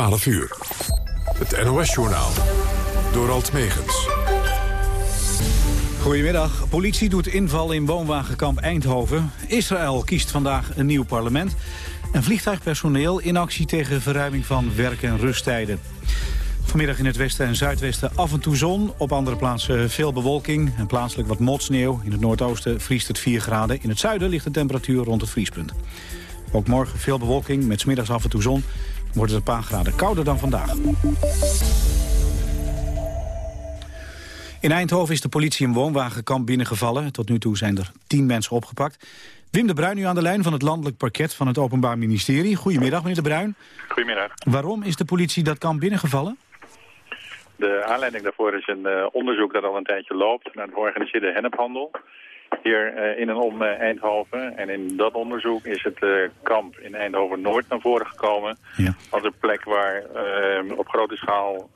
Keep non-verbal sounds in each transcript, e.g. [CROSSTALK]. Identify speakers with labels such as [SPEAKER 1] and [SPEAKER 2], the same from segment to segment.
[SPEAKER 1] 12 uur. Het NOS-journaal. Door Alt Megens.
[SPEAKER 2] Goedemiddag. Politie doet inval in woonwagenkamp Eindhoven. Israël kiest vandaag een nieuw parlement. En vliegtuigpersoneel in actie tegen verruiming van werk- en rusttijden. Vanmiddag in het westen en zuidwesten af en toe zon. Op andere plaatsen veel bewolking en plaatselijk wat motsneeuw. In het noordoosten vriest het 4 graden. In het zuiden ligt de temperatuur rond het vriespunt. Ook morgen veel bewolking met smiddags af en toe zon. Wordt het een paar graden kouder dan vandaag. In Eindhoven is de politie een woonwagenkamp binnengevallen. Tot nu toe zijn er tien mensen opgepakt. Wim de Bruin nu aan de lijn van het landelijk parket van het Openbaar Ministerie. Goedemiddag, meneer de Bruin.
[SPEAKER 3] Goedemiddag.
[SPEAKER 2] Waarom is de politie dat kamp binnengevallen?
[SPEAKER 3] De aanleiding daarvoor is een uh, onderzoek dat al een tijdje loopt naar de georganiseerde hennephandel. Hier uh, in en om uh, Eindhoven. En in dat onderzoek is het kamp in Eindhoven-Noord naar voren gekomen.
[SPEAKER 2] Ja.
[SPEAKER 3] Als een plek waar op grote schaal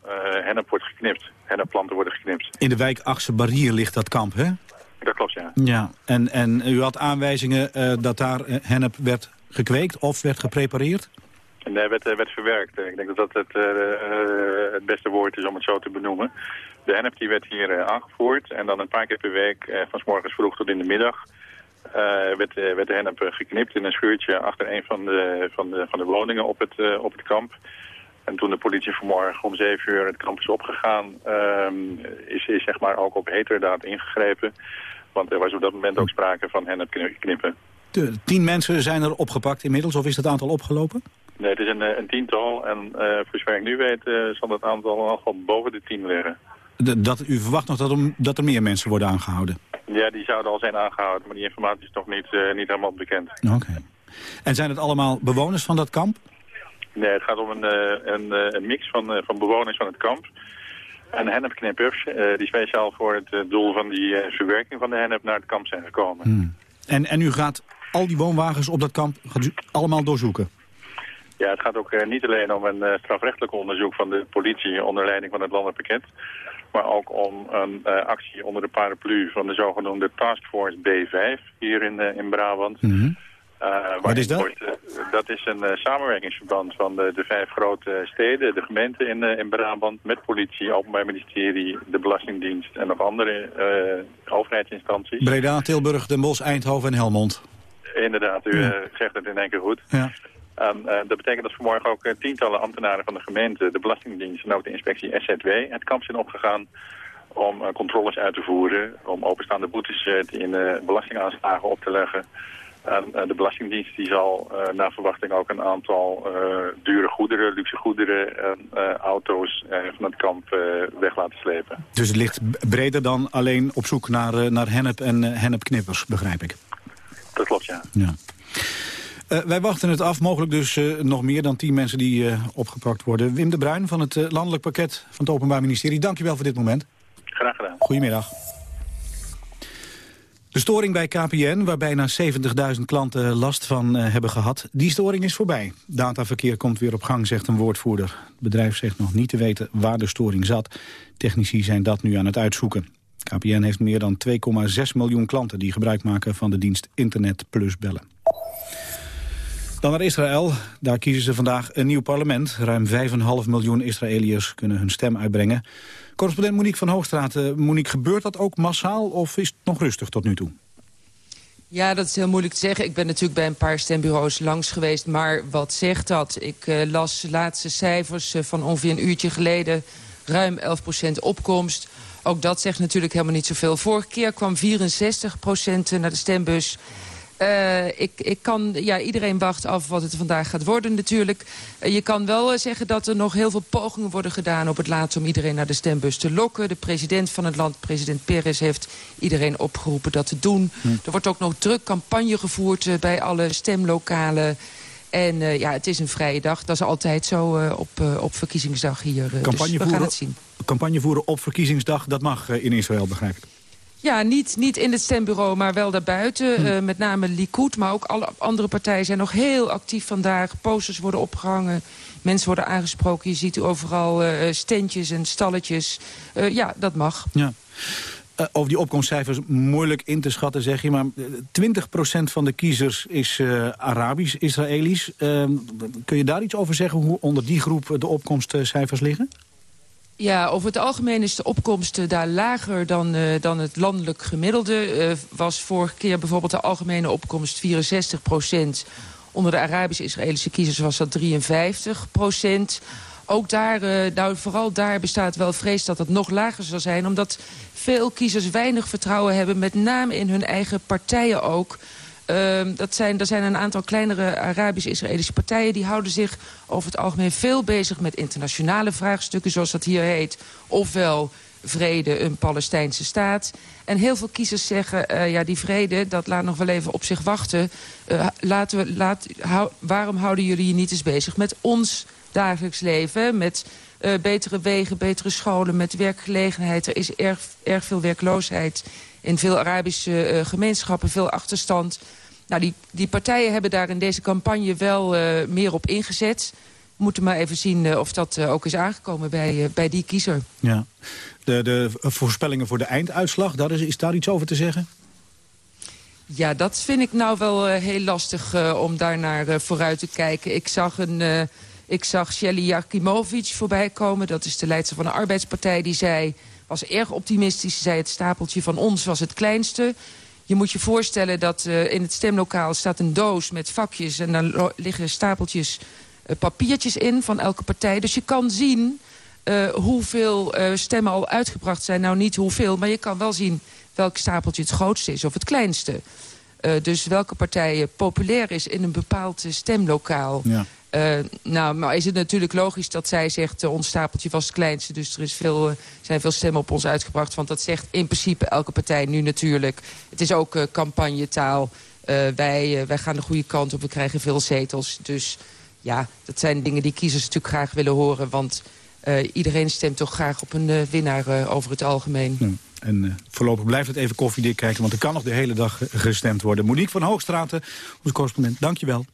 [SPEAKER 3] hennep wordt geknipt. Hennepplanten worden geknipt.
[SPEAKER 2] In de wijk Achse Barrier ligt dat kamp, hè?
[SPEAKER 3] Dat klopt, ja.
[SPEAKER 2] Ja, en, en u had aanwijzingen dat daar hennep werd gekweekt of werd geprepareerd?
[SPEAKER 3] Nee, werd, werd verwerkt. Ik denk dat dat het, uh, het beste woord is om het zo te benoemen. De hennep die werd hier uh, aangevoerd en dan een paar keer per week, uh, van s morgens vroeg tot in de middag, werd, werd, de hennep geknipt in een schuurtje achter een van de, van de, van de woningen op het, op het kamp. En toen de politie vanmorgen om zeven uur het kamp is opgegaan, ehm, is, is zeg maar ook op heterdaad ingegrepen. Want er was op dat moment ook sprake van hennep knippen.
[SPEAKER 2] De, tien mensen zijn er opgepakt inmiddels, of is het aantal opgelopen?
[SPEAKER 3] Nee, het is een, een tiental en uh, voor zover ik nu weet uh, zal het aantal al boven de tien liggen.
[SPEAKER 2] Dat, u verwacht nog dat er, dat er meer mensen worden aangehouden?
[SPEAKER 3] Ja, die zouden al zijn aangehouden, maar die informatie is nog niet, uh, niet helemaal bekend.
[SPEAKER 2] Oké. Okay. En zijn het allemaal bewoners van dat kamp?
[SPEAKER 3] Nee, het gaat om een, een, een mix van, van bewoners van het kamp. En hennepknippers, die speciaal voor het doel van die verwerking van de hennep naar het kamp zijn gekomen.
[SPEAKER 2] Hmm. En, en u gaat al die woonwagens op dat kamp gaat u allemaal doorzoeken?
[SPEAKER 3] Ja, het gaat ook uh, niet alleen om een uh, strafrechtelijk onderzoek van de politie onder leiding van het landelijk pakket. Maar ook om een uh, actie onder de paraplu van de zogenoemde Taskforce B5 hier in, in Brabant.
[SPEAKER 2] Mm -hmm. Wat is dat?
[SPEAKER 3] Wordt, dat is een samenwerkingsverband van de, de, vijf grote steden, de gemeenten in, in Brabant, met politie, openbaar ministerie, de Belastingdienst en nog andere overheidsinstanties.
[SPEAKER 2] Breda, Tilburg, Den Bosch, Eindhoven en Helmond.
[SPEAKER 3] Inderdaad, u ja. zegt het in één keer goed.
[SPEAKER 2] Ja.
[SPEAKER 3] Um, uh, dat betekent dat vanmorgen ook uh, tientallen ambtenaren van de gemeente, de Belastingdienst en ook de inspectie SZW het kamp zijn opgegaan om uh, controles uit te voeren, om openstaande boetes in belastingaanslagen op te leggen. En de Belastingdienst die zal naar verwachting ook een aantal dure goederen, luxe goederen en auto's van het kamp weg laten slepen.
[SPEAKER 2] Dus het ligt breder dan alleen op zoek naar, naar hennep en hennepknippers, begrijp ik?
[SPEAKER 3] Dat klopt, ja.
[SPEAKER 2] ja. Uh, wij wachten het af, mogelijk dus uh, nog meer dan tien mensen die uh, opgepakt worden. Wim de Bruin van het Landelijk Pakket van het Openbaar Ministerie. Dank u wel voor dit moment.
[SPEAKER 3] Graag gedaan.
[SPEAKER 2] Goedemiddag. De storing bij KPN, waar bijna 70.000 klanten last van hebben gehad, die storing is voorbij. Dataverkeer komt weer op gang, zegt een woordvoerder. Het bedrijf zegt nog niet te weten waar de storing zat. Technici zijn dat nu aan het uitzoeken. KPN heeft meer dan 2,6 miljoen klanten die gebruik maken van de dienst Internet Plus Bellen. Dan naar Israël. Daar kiezen ze vandaag een nieuw parlement. Ruim 5,5 miljoen Israëliërs kunnen hun stem uitbrengen. Correspondent Monique van Hoogstraat. Monique, gebeurt dat ook massaal of is het nog rustig tot nu toe?
[SPEAKER 4] Ja, dat is heel moeilijk te zeggen. Ik ben natuurlijk bij een paar stembureaus langs geweest. Maar wat zegt dat? Ik uh, las laatste cijfers uh, van ongeveer een uurtje geleden. Ruim 11% opkomst. Ook dat zegt natuurlijk helemaal niet zoveel. Vorige keer kwam 64% naar de stembus. Uh, ik, ik kan, ja, iedereen wacht af wat het vandaag gaat worden natuurlijk. Uh, je kan wel uh, zeggen dat er nog heel veel pogingen worden gedaan op het laatst om iedereen naar de stembus te lokken. De president van het land, president Perez, heeft iedereen opgeroepen dat te doen. Hm. Er wordt ook nog druk campagne gevoerd bij alle stemlokalen. En ja, het is een vrije dag. Dat is altijd zo op, op verkiezingsdag hier.
[SPEAKER 2] Campagne
[SPEAKER 4] dus we
[SPEAKER 2] voeren,
[SPEAKER 4] gaan het zien.
[SPEAKER 2] Campagne voeren op verkiezingsdag, dat mag in Israël, begrijp ik.
[SPEAKER 4] Ja, niet, niet in het stembureau, maar wel daarbuiten. Hm. Uh, met name Likud, maar ook alle andere partijen zijn nog heel actief vandaag. Posters worden opgehangen, mensen worden aangesproken. Je ziet overal uh, standjes en stalletjes. Uh, ja, dat mag.
[SPEAKER 2] Ja. Over die opkomstcijfers moeilijk in te schatten, zeg je. Maar 20% van de kiezers is Arabisch, Israëlisch. Uh, kun je daar iets over zeggen, hoe onder die groep de opkomstcijfers liggen?
[SPEAKER 4] Ja, over het algemeen is de opkomst daar lager dan, uh, dan het landelijk gemiddelde. Uh, was vorige keer bijvoorbeeld de algemene opkomst 64 procent. Onder de Arabisch-Israëlische kiezers was dat 53 procent. Ook daar, nou, vooral daar bestaat wel vrees dat het nog lager zal zijn. Omdat veel kiezers weinig vertrouwen hebben, met name in hun eigen partijen ook... Uh, dat zijn, er zijn een aantal kleinere Arabisch-Israëlische partijen... die houden zich over het algemeen veel bezig met internationale vraagstukken... zoals dat hier heet. Ofwel vrede, een Palestijnse staat. En heel veel kiezers zeggen, uh, ja, die vrede, dat laat nog wel even op zich wachten. Uh, laten we, laat, waarom houden jullie je niet eens bezig met ons dagelijks leven... met uh, betere wegen, betere scholen, met werkgelegenheid. Er is erg, erg veel werkloosheid in veel Arabische uh, gemeenschappen, veel achterstand. Nou, die, die partijen hebben daar in deze campagne wel uh, meer op ingezet. We moeten maar even zien uh, of dat ook is aangekomen bij, bij die kiezer.
[SPEAKER 2] Ja. De, de voorspellingen voor de einduitslag, daar is, is daar iets over te zeggen?
[SPEAKER 4] Ja, dat vind ik nou wel heel lastig om daar naar vooruit te kijken. Ik zag een... Ik zag Shelly Jakimovic voorbij komen. Dat is de leidster van de arbeidspartij. Die zei, was erg optimistisch. Ze zei het stapeltje van ons was het kleinste. Je moet je voorstellen dat uh, in het stemlokaal staat een doos met vakjes... en daar liggen stapeltjes uh, papiertjes in van elke partij. Dus je kan zien uh, hoeveel stemmen al uitgebracht zijn. Nou, niet hoeveel, maar je kan wel zien welk stapeltje het grootste is of het kleinste. dus welke partij populair is in een bepaald stemlokaal... Ja. Uh, nou, maar is het natuurlijk logisch dat zij zegt... Uh, ons stapeltje was het kleinste, dus er is veel, uh, zijn veel stemmen op ons uitgebracht. Want dat zegt in principe elke partij nu natuurlijk. Het is ook campagnetaal. wij, wij gaan de goede kant op, we krijgen veel zetels. Dus ja, dat zijn dingen die kiezers natuurlijk graag willen horen. Want iedereen stemt toch graag op een winnaar over het algemeen.
[SPEAKER 2] En voorlopig blijft het even koffiedik kijken, want er kan nog de hele dag gestemd worden. Monique van Hoogstraten, onze correspondent, dankjewel.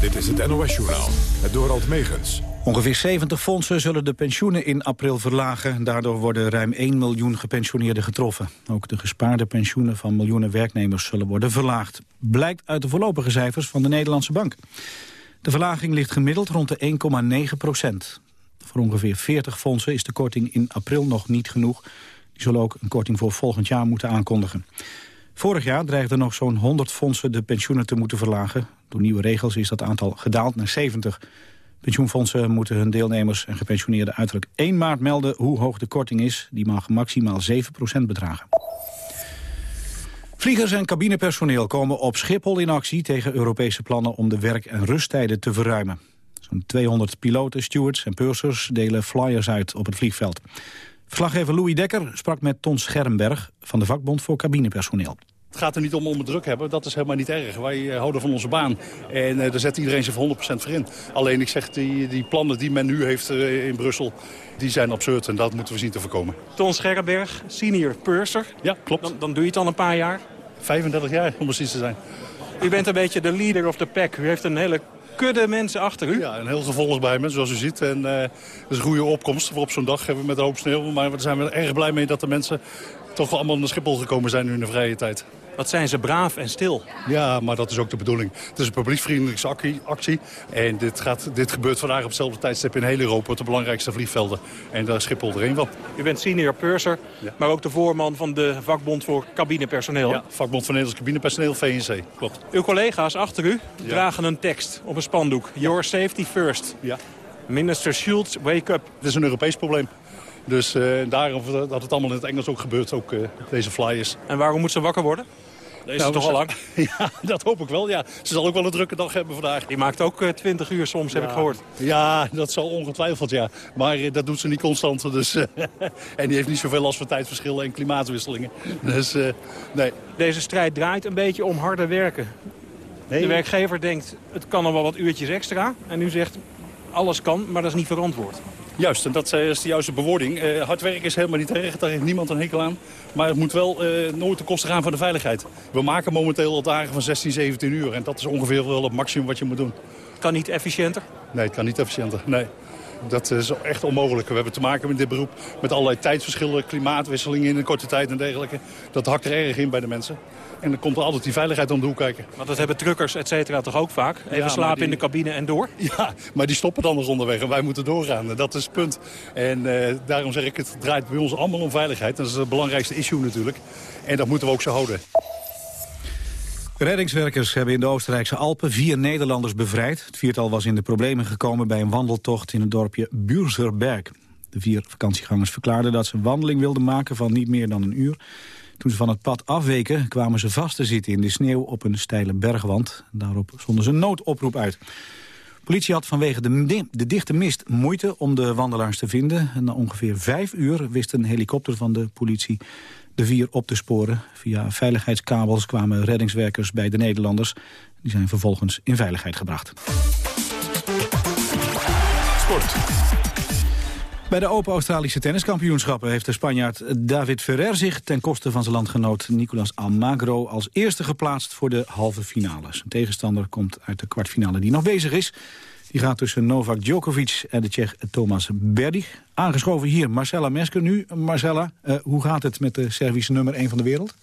[SPEAKER 1] Dit is het NOS-journaal, het Dorald Megens.
[SPEAKER 2] Ongeveer 70 fondsen zullen de pensioenen in april verlagen. Daardoor worden ruim 1 miljoen gepensioneerden getroffen. Ook de gespaarde pensioenen van miljoenen werknemers zullen worden verlaagd. Blijkt uit de voorlopige cijfers van de Nederlandse Bank. De verlaging ligt gemiddeld rond de 1,9 procent. Voor ongeveer 40 fondsen is de korting in april nog niet genoeg. Die zullen ook een korting voor volgend jaar moeten aankondigen. Vorig jaar dreigden nog zo'n 100 fondsen de pensioenen te moeten verlagen. Door nieuwe regels is dat aantal gedaald naar 70. Pensioenfondsen moeten hun deelnemers en gepensioneerden uiterlijk 1 maart melden hoe hoog de korting is. Die mag maximaal 7% bedragen. Vliegers en cabinepersoneel komen op Schiphol in actie tegen Europese plannen om de werk- en rusttijden te verruimen. Zo'n 200 piloten, stewards en pursers delen flyers uit op het vliegveld. Verslaggever Louis Dekker sprak met Ton Schermberg van de vakbond voor cabinepersoneel.
[SPEAKER 5] Het gaat er niet om om het druk hebben, dat is helemaal niet erg. Wij uh, houden van onze baan en uh, daar zet iedereen zich voor 100% voor in. Alleen ik zeg, die, die plannen die men nu heeft uh, in Brussel, die zijn absurd en dat moeten we zien te voorkomen.
[SPEAKER 6] Ton Scherrenberg, senior purser.
[SPEAKER 5] Ja, klopt.
[SPEAKER 6] Dan, dan doe je het al een paar jaar?
[SPEAKER 5] 35 jaar, om precies te zijn.
[SPEAKER 6] U bent een beetje de leader of the pack. U heeft een hele kudde mensen achter u?
[SPEAKER 5] Ja, een heel gevolg bij me, zoals u ziet. En dat is een goede opkomst voor op zo'n dag hebben we met een hoop sneeuw. Maar daar zijn we erg blij mee dat de mensen toch allemaal naar Schiphol gekomen zijn in de vrije tijd.
[SPEAKER 6] Wat zijn ze braaf en stil.
[SPEAKER 5] Ja, maar dat is ook de bedoeling. Het is een publieksvriendelijke actie, actie. En dit, gaat, dit gebeurt vandaag op hetzelfde tijdstip in heel Europa... op de belangrijkste vliegvelden. En daar is Schiphol er een van.
[SPEAKER 6] U bent senior purser, ja. maar ook de voorman van de vakbond voor cabinepersoneel.
[SPEAKER 5] Ja, vakbond voor Nederlands cabinepersoneel, VNC. Klopt.
[SPEAKER 6] Uw collega's achter u ja. dragen een tekst op een spandoek. Your safety first.
[SPEAKER 5] Ja.
[SPEAKER 6] Minister Schultz, wake up.
[SPEAKER 5] Het is een Europees probleem. Dus uh, daarom dat het allemaal in het Engels ook gebeurt, ook uh, deze flyers.
[SPEAKER 6] En waarom moet ze wakker worden? Deze nou, is toch al lang? [LAUGHS]
[SPEAKER 5] Ja, dat hoop ik wel. Ja. Ze zal ook wel een drukke dag hebben vandaag.
[SPEAKER 6] Die maakt ook uh, 20 uur soms,
[SPEAKER 5] ja.
[SPEAKER 6] heb ik gehoord.
[SPEAKER 5] Ja, dat zal ongetwijfeld, ja. Maar uh, dat doet ze niet constant. Dus, uh, [LAUGHS] en die heeft niet zoveel last van tijdverschillen en klimaatwisselingen. Dus, nee.
[SPEAKER 6] Deze strijd draait een beetje om harder werken. Nee. De werkgever denkt, het kan nog wel wat uurtjes extra. En u zegt, alles kan, maar dat is niet verantwoord.
[SPEAKER 5] Juist, en dat is de juiste bewoording. Uh, hard werken is helemaal niet erg, daar heeft niemand een hekel aan. Maar het moet wel uh, nooit ten koste gaan van de veiligheid. We maken momenteel al dagen van 16, 17 uur. En dat is ongeveer wel het maximum wat je moet doen.
[SPEAKER 6] Het kan niet efficiënter?
[SPEAKER 5] Nee, het kan niet efficiënter, nee. Dat is echt onmogelijk. We hebben te maken met dit beroep met allerlei tijdsverschillen, klimaatwisselingen in een korte tijd en dergelijke. Dat hakt er erg in bij de mensen. En dan komt er altijd die veiligheid om de hoek kijken.
[SPEAKER 6] Want dat hebben truckers et cetera toch ook vaak? Even slapen in de cabine en door? [LAUGHS]
[SPEAKER 5] Ja, maar die stoppen dan nog onderweg en wij moeten doorgaan. Dat is het punt. En eh, daarom zeg ik, het draait bij ons allemaal om veiligheid. Dat is het belangrijkste issue natuurlijk. En dat moeten we ook zo houden.
[SPEAKER 2] Reddingswerkers hebben in de Oostenrijkse Alpen vier Nederlanders bevrijd. Het viertal was in de problemen gekomen bij een wandeltocht in het dorpje Buurzerberg. De vier vakantiegangers verklaarden dat ze een wandeling wilden maken van niet meer dan een uur. Toen ze van het pad afweken kwamen ze vast te zitten in de sneeuw op een steile bergwand. Daarop zonden ze een noodoproep uit. politie had vanwege de, de, dichte mist moeite om de wandelaars te vinden. En na ongeveer vijf uur wist een helikopter van de politie de vier op te sporen. Via veiligheidskabels kwamen reddingswerkers bij de Nederlanders. Die zijn vervolgens in veiligheid gebracht. Sport. Bij de Open Australische tenniskampioenschappen heeft de Spanjaard David Ferrer zich ten koste van zijn landgenoot Nicolas Almagro als eerste geplaatst voor de halve finale. Zijn tegenstander komt uit de kwartfinale die nog bezig is. Die gaat tussen Novak Djokovic en de Tsjech Thomas Berdych. Aangeschoven hier Marcella Mesker nu. Marcella, uh, hoe gaat het met de Servische nummer 1 van de wereld?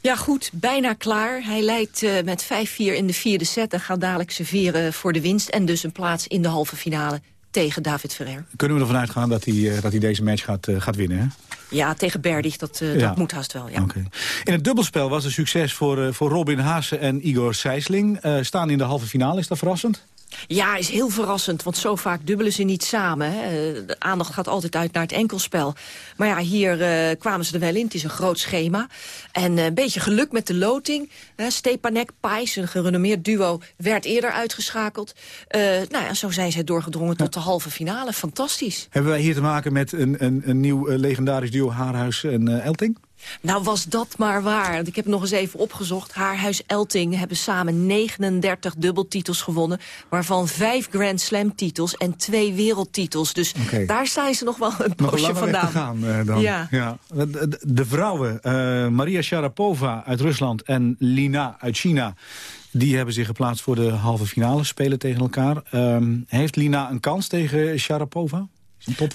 [SPEAKER 7] Ja goed, bijna klaar. Hij leidt uh, met 5-4 in de vierde set en gaat dadelijk serveren voor de winst... en dus een plaats in de halve finale tegen David Ferrer.
[SPEAKER 2] Kunnen we ervan uitgaan dat hij, uh, dat hij deze match gaat, gaat winnen, hè?
[SPEAKER 7] Ja, tegen Berdych, dat, ja. dat moet haast wel, ja.
[SPEAKER 2] Okay. In het dubbelspel was het succes voor, voor Robin Haase en Igor Sijsling. Staan in de halve finale, is dat verrassend?
[SPEAKER 7] Ja, is heel verrassend, want zo vaak dubbelen ze niet samen. Hè. De aandacht gaat altijd uit naar het enkelspel. Maar ja, hier uh, kwamen ze er wel in. Het is een groot schema. En uh, een beetje geluk met de loting. Stepanek, Pais, een gerenommeerd duo, werd eerder uitgeschakeld. nou ja, zo zijn zij doorgedrongen tot de halve finale. Fantastisch.
[SPEAKER 2] Hebben wij hier te maken met een, een, een nieuw legendarisch duo Haarhuis en Elting?
[SPEAKER 7] Nou, was dat maar waar. Ik heb nog eens even opgezocht. Haarhuis Elting hebben samen 39 dubbeltitels gewonnen. Waarvan vijf Grand Slam titels en twee wereldtitels. Dus okay. daar zijn ze nog wel een poosje vandaan.
[SPEAKER 2] Gaan, uh, dan. Ja. ja. De, de vrouwen, uh, Maria Sharapova uit Rusland en Lina uit China... Die hebben zich geplaatst voor de halve finale, spelen tegen elkaar. Uh, heeft Lina een kans tegen Sharapova?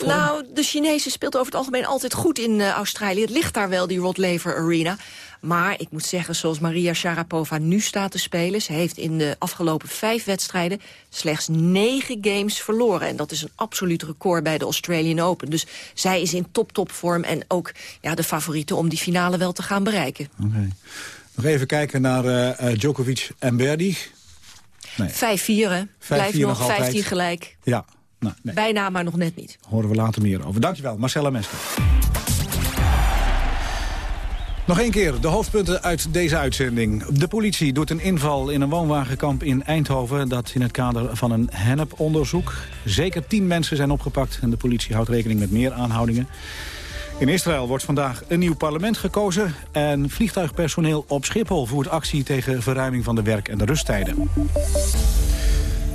[SPEAKER 7] Nou, de Chinese speelt over het algemeen altijd goed in uh, Australië. Het ligt daar wel, die Rod Laver Arena. Maar ik moet zeggen, zoals Maria Sharapova nu staat te spelen... ze heeft in de afgelopen vijf wedstrijden slechts negen games verloren. En dat is een absoluut record bij de Australian Open. Dus zij is in top-topvorm en ook ja, de favoriete om die finale wel te gaan bereiken.
[SPEAKER 2] Okay. Nog even kijken naar uh, Djokovic en Berdy.
[SPEAKER 7] Nee. 5-4, Blijft nog 15 gelijk.
[SPEAKER 2] Ja,
[SPEAKER 7] nou, nee. Bijna, maar nog net niet.
[SPEAKER 2] Horen we later meer over. Dankjewel, Marcella Mesker. Nog één keer de hoofdpunten uit deze uitzending. De politie doet een inval in een woonwagenkamp in Eindhoven... dat in het kader van een henneponderzoek. Zeker tien mensen zijn opgepakt en de politie houdt rekening met meer aanhoudingen. In Israël wordt vandaag een nieuw parlement gekozen... en vliegtuigpersoneel op Schiphol voert actie tegen verruiming van de werk- en de rusttijden.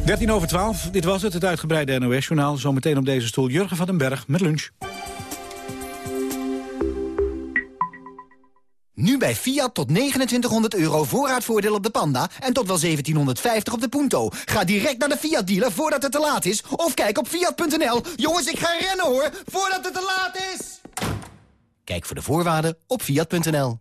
[SPEAKER 2] 13 over 12, dit was het, het uitgebreide NOS-journaal. Zometeen op deze stoel Jurgen van den Berg met lunch.
[SPEAKER 8] Nu bij Fiat tot 2900 euro voorraadvoordeel op de Panda... en tot wel 1750 op de Punto. Ga direct naar de Fiat-dealer voordat het te laat is... of kijk op Fiat.nl. Jongens, ik ga rennen hoor, voordat het te laat is! Kijk voor de voorwaarden op Fiat.nl.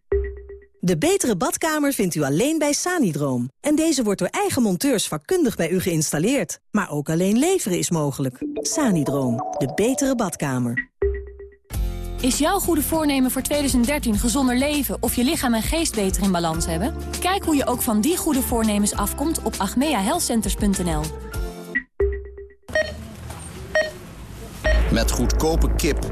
[SPEAKER 9] De betere badkamer vindt u alleen bij Sanidroom. En deze wordt door eigen monteurs vakkundig bij u geïnstalleerd. Maar ook alleen leveren is mogelijk. Sanidroom, de betere badkamer.
[SPEAKER 10] Is jouw goede voornemen voor 2013 gezonder leven of je lichaam en geest beter in balans hebben? Kijk hoe je ook van die goede voornemens afkomt op agmeahealthcenters.nl.
[SPEAKER 11] Met goedkope kip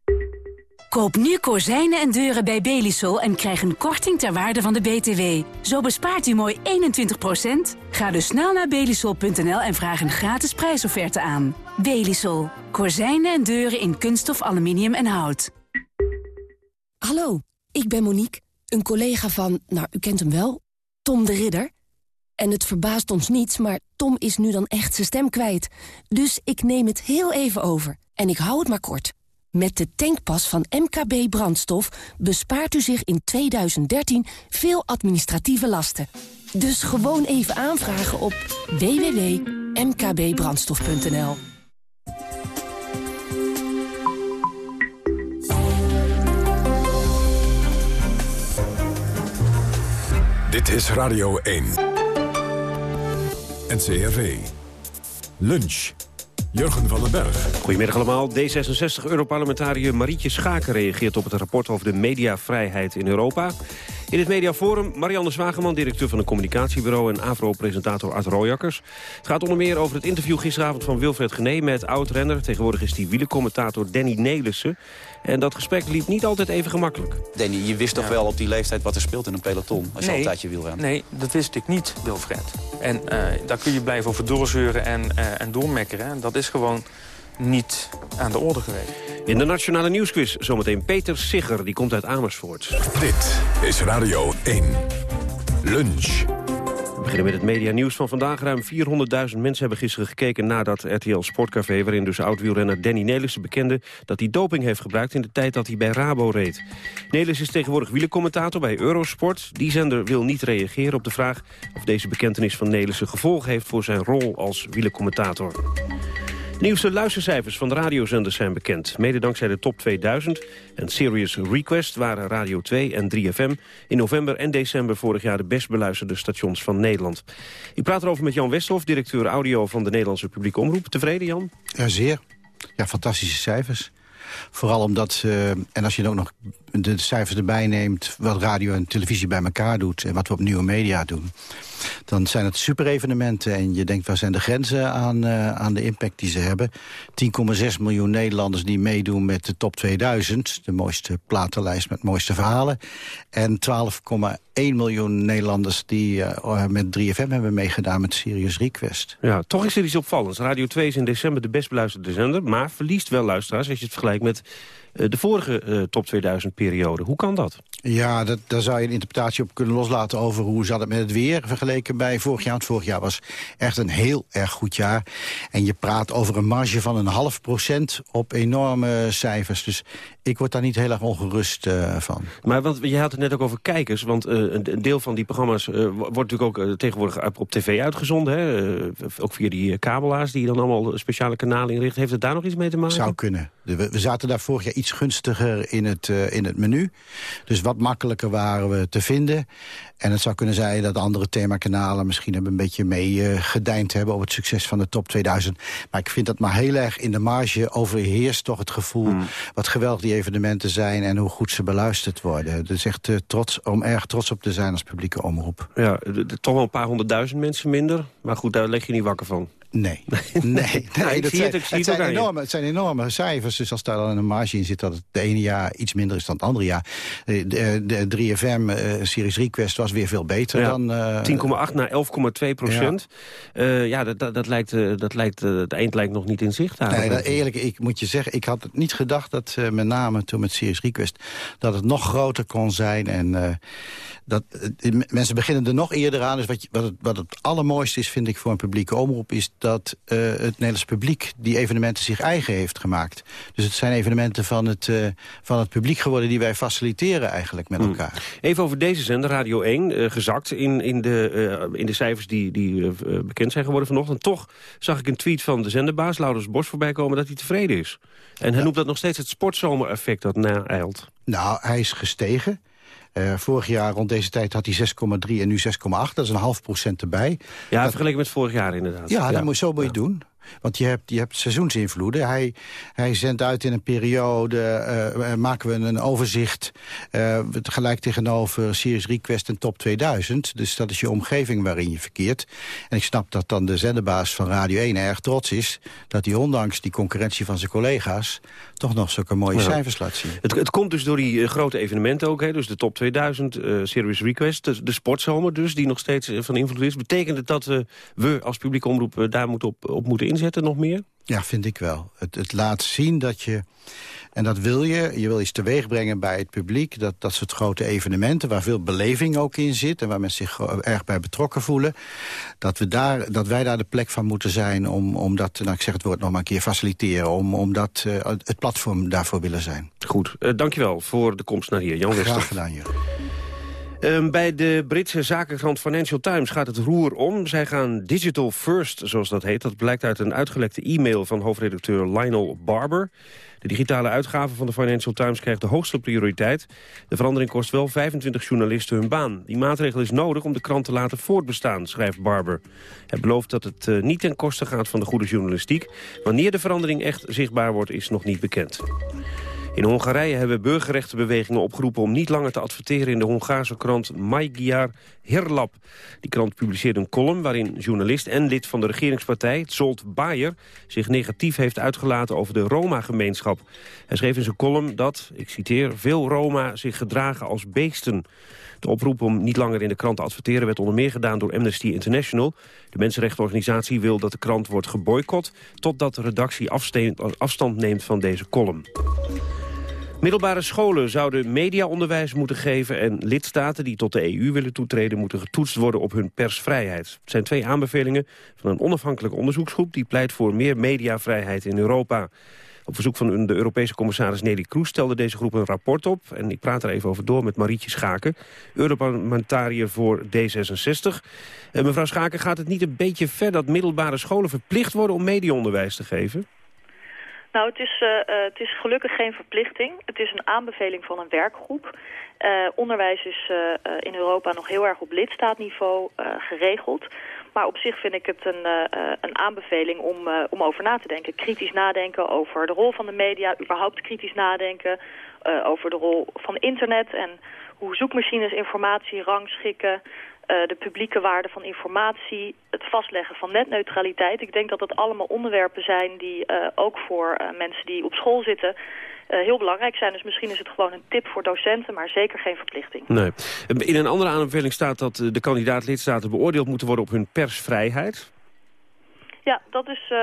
[SPEAKER 12] Koop nu kozijnen en deuren bij Belisol en krijg een korting ter waarde van de BTW. Zo bespaart u mooi 21%. Ga dus snel naar belisol.nl en vraag een gratis prijsofferte aan. Belisol. Kozijnen en deuren in kunststof, aluminium en hout.
[SPEAKER 13] Hallo, ik ben Monique, een collega van, nou, u kent hem wel, Tom de Ridder. En het verbaast ons niets, maar Tom is nu dan echt zijn stem kwijt. Dus ik neem het heel even over. En ik hou het maar kort. Met de tankpas van MKB Brandstof bespaart u zich in 2013 veel administratieve lasten. Dus gewoon even aanvragen op www.mkbbrandstof.nl.
[SPEAKER 1] Dit is Radio 1. NCRV. Lunch. Jurgen van den Berg.
[SPEAKER 14] Goedemiddag allemaal. D66-Europarlementariër Marietje Schaken reageert op het rapport over de mediavrijheid in Europa. In het mediaforum Marianne Zwageman, directeur van een communicatiebureau... en AVRO-presentator Art Rooijakkers. Het gaat onder meer over het interview gisteravond van Wilfred Gené... met oud-renner, tegenwoordig is die wielercommentator Danny Nelissen. En dat gesprek liep niet altijd even gemakkelijk.
[SPEAKER 15] Danny, je wist toch wel op die leeftijd wat er speelt in een peloton... als je altijd je wiel rent?
[SPEAKER 16] Nee, dat wist ik niet, Wilfred. En uh, daar kun je blijven over doorzeuren en, uh, en doormekkeren. Dat is gewoon niet aan de orde geweest.
[SPEAKER 14] In de Nationale Nieuwsquiz zometeen Peter Sigger, die komt uit Amersfoort.
[SPEAKER 1] Dit is Radio 1. Lunch.
[SPEAKER 14] We beginnen met het media-nieuws van vandaag. Ruim 400.000 mensen hebben gisteren gekeken naar dat RTL Sportcafé... waarin dus oud-wielrenner Danny Nelissen bekende dat hij doping heeft gebruikt... in de tijd dat hij bij Rabo reed. Nelissen is tegenwoordig wielercommentator bij Eurosport. Die zender wil niet reageren op de vraag of deze bekentenis van Nelissen... gevolg heeft voor zijn rol als wielercommentator. Nieuwste luistercijfers van de radiozenders zijn bekend. Mede dankzij de top 2000 en Serious Request waren Radio 2 en 3FM... in november en december vorig jaar de best beluisterde stations van Nederland. Ik praat erover met Jan Westhoff, directeur audio van de Nederlandse publieke omroep. Tevreden, Jan?
[SPEAKER 17] Ja, zeer. Ja, fantastische cijfers. Vooral omdat, uh, en als je dan ook nog de cijfers erbij neemt... wat radio en televisie bij elkaar doet en wat we op nieuwe media doen... dan zijn het super-evenementen. En je denkt, waar zijn de grenzen aan, uh, aan de impact die ze hebben? 10,6 miljoen Nederlanders die meedoen met de top 2000. De mooiste platenlijst met mooiste verhalen. En 12,1 miljoen Nederlanders die uh, met 3FM hebben meegedaan met Serious Request.
[SPEAKER 14] Ja, toch is er iets opvallends. Radio 2 is in december de best beluisterde zender... maar verliest wel luisteraars als je het vergelijkt met de vorige uh, top 2000-periode. Hoe kan dat?
[SPEAKER 17] Ja, dat, daar zou je een interpretatie op kunnen loslaten over hoe zat het met het weer vergeleken bij vorig jaar. Want vorig jaar was echt een heel erg goed jaar. En je praat over een marge van een half procent op enorme cijfers. Dus ik word daar niet heel erg ongerust uh, van.
[SPEAKER 14] Maar want, je had het net ook over kijkers. Want uh, een, een, deel van die programma's wordt natuurlijk ook tegenwoordig op, op tv uitgezonden. Hè? ook via die kabelaars die dan allemaal speciale kanalen inrichten. Heeft het daar nog iets mee te maken?
[SPEAKER 17] Zou kunnen. We, we zaten daar vorig jaar iets gunstiger in het, in het menu. Dus wat makkelijker waren we te vinden. En het zou kunnen zijn dat andere themakanalen misschien hebben een beetje mee uh, gedijnd hebben op het succes van de top 2000. Maar ik vind dat maar heel erg in de marge overheerst toch het gevoel hmm. wat geweldig die evenementen zijn en hoe goed ze beluisterd worden. Het is echt uh, trots, om erg trots op te zijn als publieke omroep.
[SPEAKER 14] Ja, toch wel een paar honderdduizend mensen minder. Maar goed, daar leg je niet wakker van.
[SPEAKER 17] Nee, [LAUGHS] nee, nee. dat zijn, het, het, zijn enorme, het zijn enorme cijfers. Dus als daar dan een marge in zit dat het de ene jaar iets minder is dan het andere jaar. De, de, de 3FM uh, Series Request was weer veel beter
[SPEAKER 14] ja,
[SPEAKER 17] dan...
[SPEAKER 14] Uh, 10,8 naar 11,2 procent. Ja, uh, ja dat, dat, dat, lijkt, dat lijkt, het eind lijkt nog niet in zicht.
[SPEAKER 17] Nee, dat, eerlijk, ik moet je zeggen, ik had niet gedacht dat met name toen met Series Request... dat het nog groter kon zijn en dat, mensen beginnen er nog eerder aan. Dus wat, wat, het, wat het allermooiste is, vind ik, voor een publieke omroep... is dat uh, het Nederlands publiek die evenementen zich eigen heeft gemaakt. Dus het zijn evenementen van het, uh, van het publiek geworden... die wij faciliteren eigenlijk met elkaar.
[SPEAKER 14] Hmm. Even over deze zender, Radio 1, uh, gezakt in, in, de, in de cijfers die, die bekend zijn geworden vanochtend. Toch zag ik een tweet van de zenderbaas, Laurens Bos, voorbij komen... dat hij tevreden is. En hij ja. noemt dat nog steeds het sportzomer-effect dat naeilt.
[SPEAKER 17] Nou, hij is gestegen. Uh, vorig jaar rond deze tijd had hij 6,3 en nu 6,8. Dat is een half procent erbij.
[SPEAKER 14] Ja,
[SPEAKER 17] dat...
[SPEAKER 14] vergeleken met vorig jaar inderdaad.
[SPEAKER 17] Ja, ja. Dat moet, zo moet je ja. doen. Want je hebt, je hebt seizoensinvloeden. Hij, hij zendt uit in een periode, uh, maken we een overzicht... Uh, gelijk tegenover Series Request en Top 2000. Dus dat is je omgeving waarin je verkeert. En ik snap dat dan de zenderbaas van Radio 1 erg trots is... dat hij ondanks die concurrentie van zijn collega's... toch nog zulke mooie cijfers laat zien.
[SPEAKER 14] Het, het, komt dus door die grote evenementen ook, hè? dus de Top 2000, Series Request... de, de sportzomer dus, die nog steeds van invloed is. Betekent het dat we als publieke omroep daar moeten op, op moeten inzetten nog meer?
[SPEAKER 17] Ja, vind ik wel. Het, het laat zien dat je, en dat wil je, je wil iets teweeg brengen bij het publiek. Dat, dat soort grote evenementen waar veel beleving ook in zit... en waar mensen zich erg bij betrokken voelen. Dat, we daar, dat wij daar de plek van moeten zijn om, om dat, nou ik zeg het woord nog maar een keer, faciliteren. Om, om dat, uh, het platform daarvoor willen zijn.
[SPEAKER 14] Goed, uh, dankjewel voor de komst naar hier. Jan Wester.
[SPEAKER 17] Graag gedaan, Jurgen.
[SPEAKER 14] Um, bij de Britse zakenkrant Financial Times gaat het roer om. Zij gaan digital first, zoals dat heet. Dat blijkt uit een uitgelekte e-mail van hoofdredacteur Lionel Barber. De digitale uitgave van de Financial Times krijgt de hoogste prioriteit. De verandering kost wel 25 journalisten hun baan. Die maatregel is nodig om de krant te laten voortbestaan, schrijft Barber. Hij belooft dat het uh, niet ten koste gaat van de goede journalistiek. Wanneer de verandering echt zichtbaar wordt, is nog niet bekend. In Hongarije hebben burgerrechtenbewegingen opgeroepen om niet langer te adverteren in de Hongaarse krant Magyar Hirlap. Die krant publiceerde een column waarin journalist en lid van de regeringspartij, Zolt Bayer, zich negatief heeft uitgelaten over de Roma-gemeenschap. Hij schreef in zijn column dat, ik citeer, veel Roma zich gedragen als beesten. De oproep om niet langer in de krant te adverteren werd onder meer gedaan door Amnesty International. De mensenrechtenorganisatie wil dat de krant wordt geboycott... totdat de redactie afstand neemt van deze column. Middelbare scholen zouden mediaonderwijs moeten geven... en lidstaten die tot de EU willen toetreden... moeten getoetst worden op hun persvrijheid. Het zijn twee aanbevelingen van een onafhankelijke onderzoeksgroep... die pleit voor meer mediavrijheid in Europa. Op verzoek van de Europese commissaris Nelly Kroes stelde deze groep een rapport op. En ik praat er even over door met Marietje Schaken, Europarlementariër voor D66. En mevrouw Schaken, gaat het niet een beetje ver dat middelbare scholen verplicht worden om mediaonderwijs te geven?
[SPEAKER 18] Nou, het is, uh, het is gelukkig geen verplichting. Het is een aanbeveling van een werkgroep. Uh, onderwijs is in Europa nog heel erg op lidstaatniveau geregeld. Maar op zich vind ik het een, een aanbeveling om, om over na te denken. Kritisch nadenken over de rol van de media. Überhaupt kritisch nadenken over de rol van internet. En hoe zoekmachines informatie rangschikken. Eh, de publieke waarde van informatie, het vastleggen van netneutraliteit. Ik denk dat dat allemaal onderwerpen zijn die ook voor mensen die op school zitten heel belangrijk zijn. Dus misschien is het gewoon een tip voor docenten, maar zeker geen verplichting.
[SPEAKER 14] Nee. In een andere aanbeveling staat dat de kandidaat-lidstaten beoordeeld moeten worden op hun persvrijheid.
[SPEAKER 18] Ja, dat is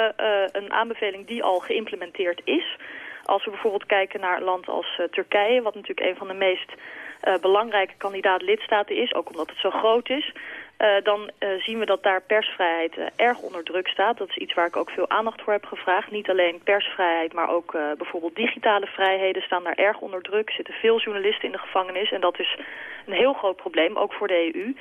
[SPEAKER 18] een aanbeveling die al geïmplementeerd is. Als we bijvoorbeeld kijken naar een land als Turkije, wat natuurlijk een van de meest uh, belangrijke kandidaat-lidstaten is, ook omdat het zo groot is... Uh, dan uh, zien we dat daar persvrijheid uh, erg onder druk staat. Dat is iets waar ik ook veel aandacht voor heb gevraagd. Niet alleen persvrijheid, maar ook bijvoorbeeld digitale vrijheden staan daar erg onder druk. Er zitten veel journalisten in de gevangenis en dat is een heel groot probleem, ook voor de EU.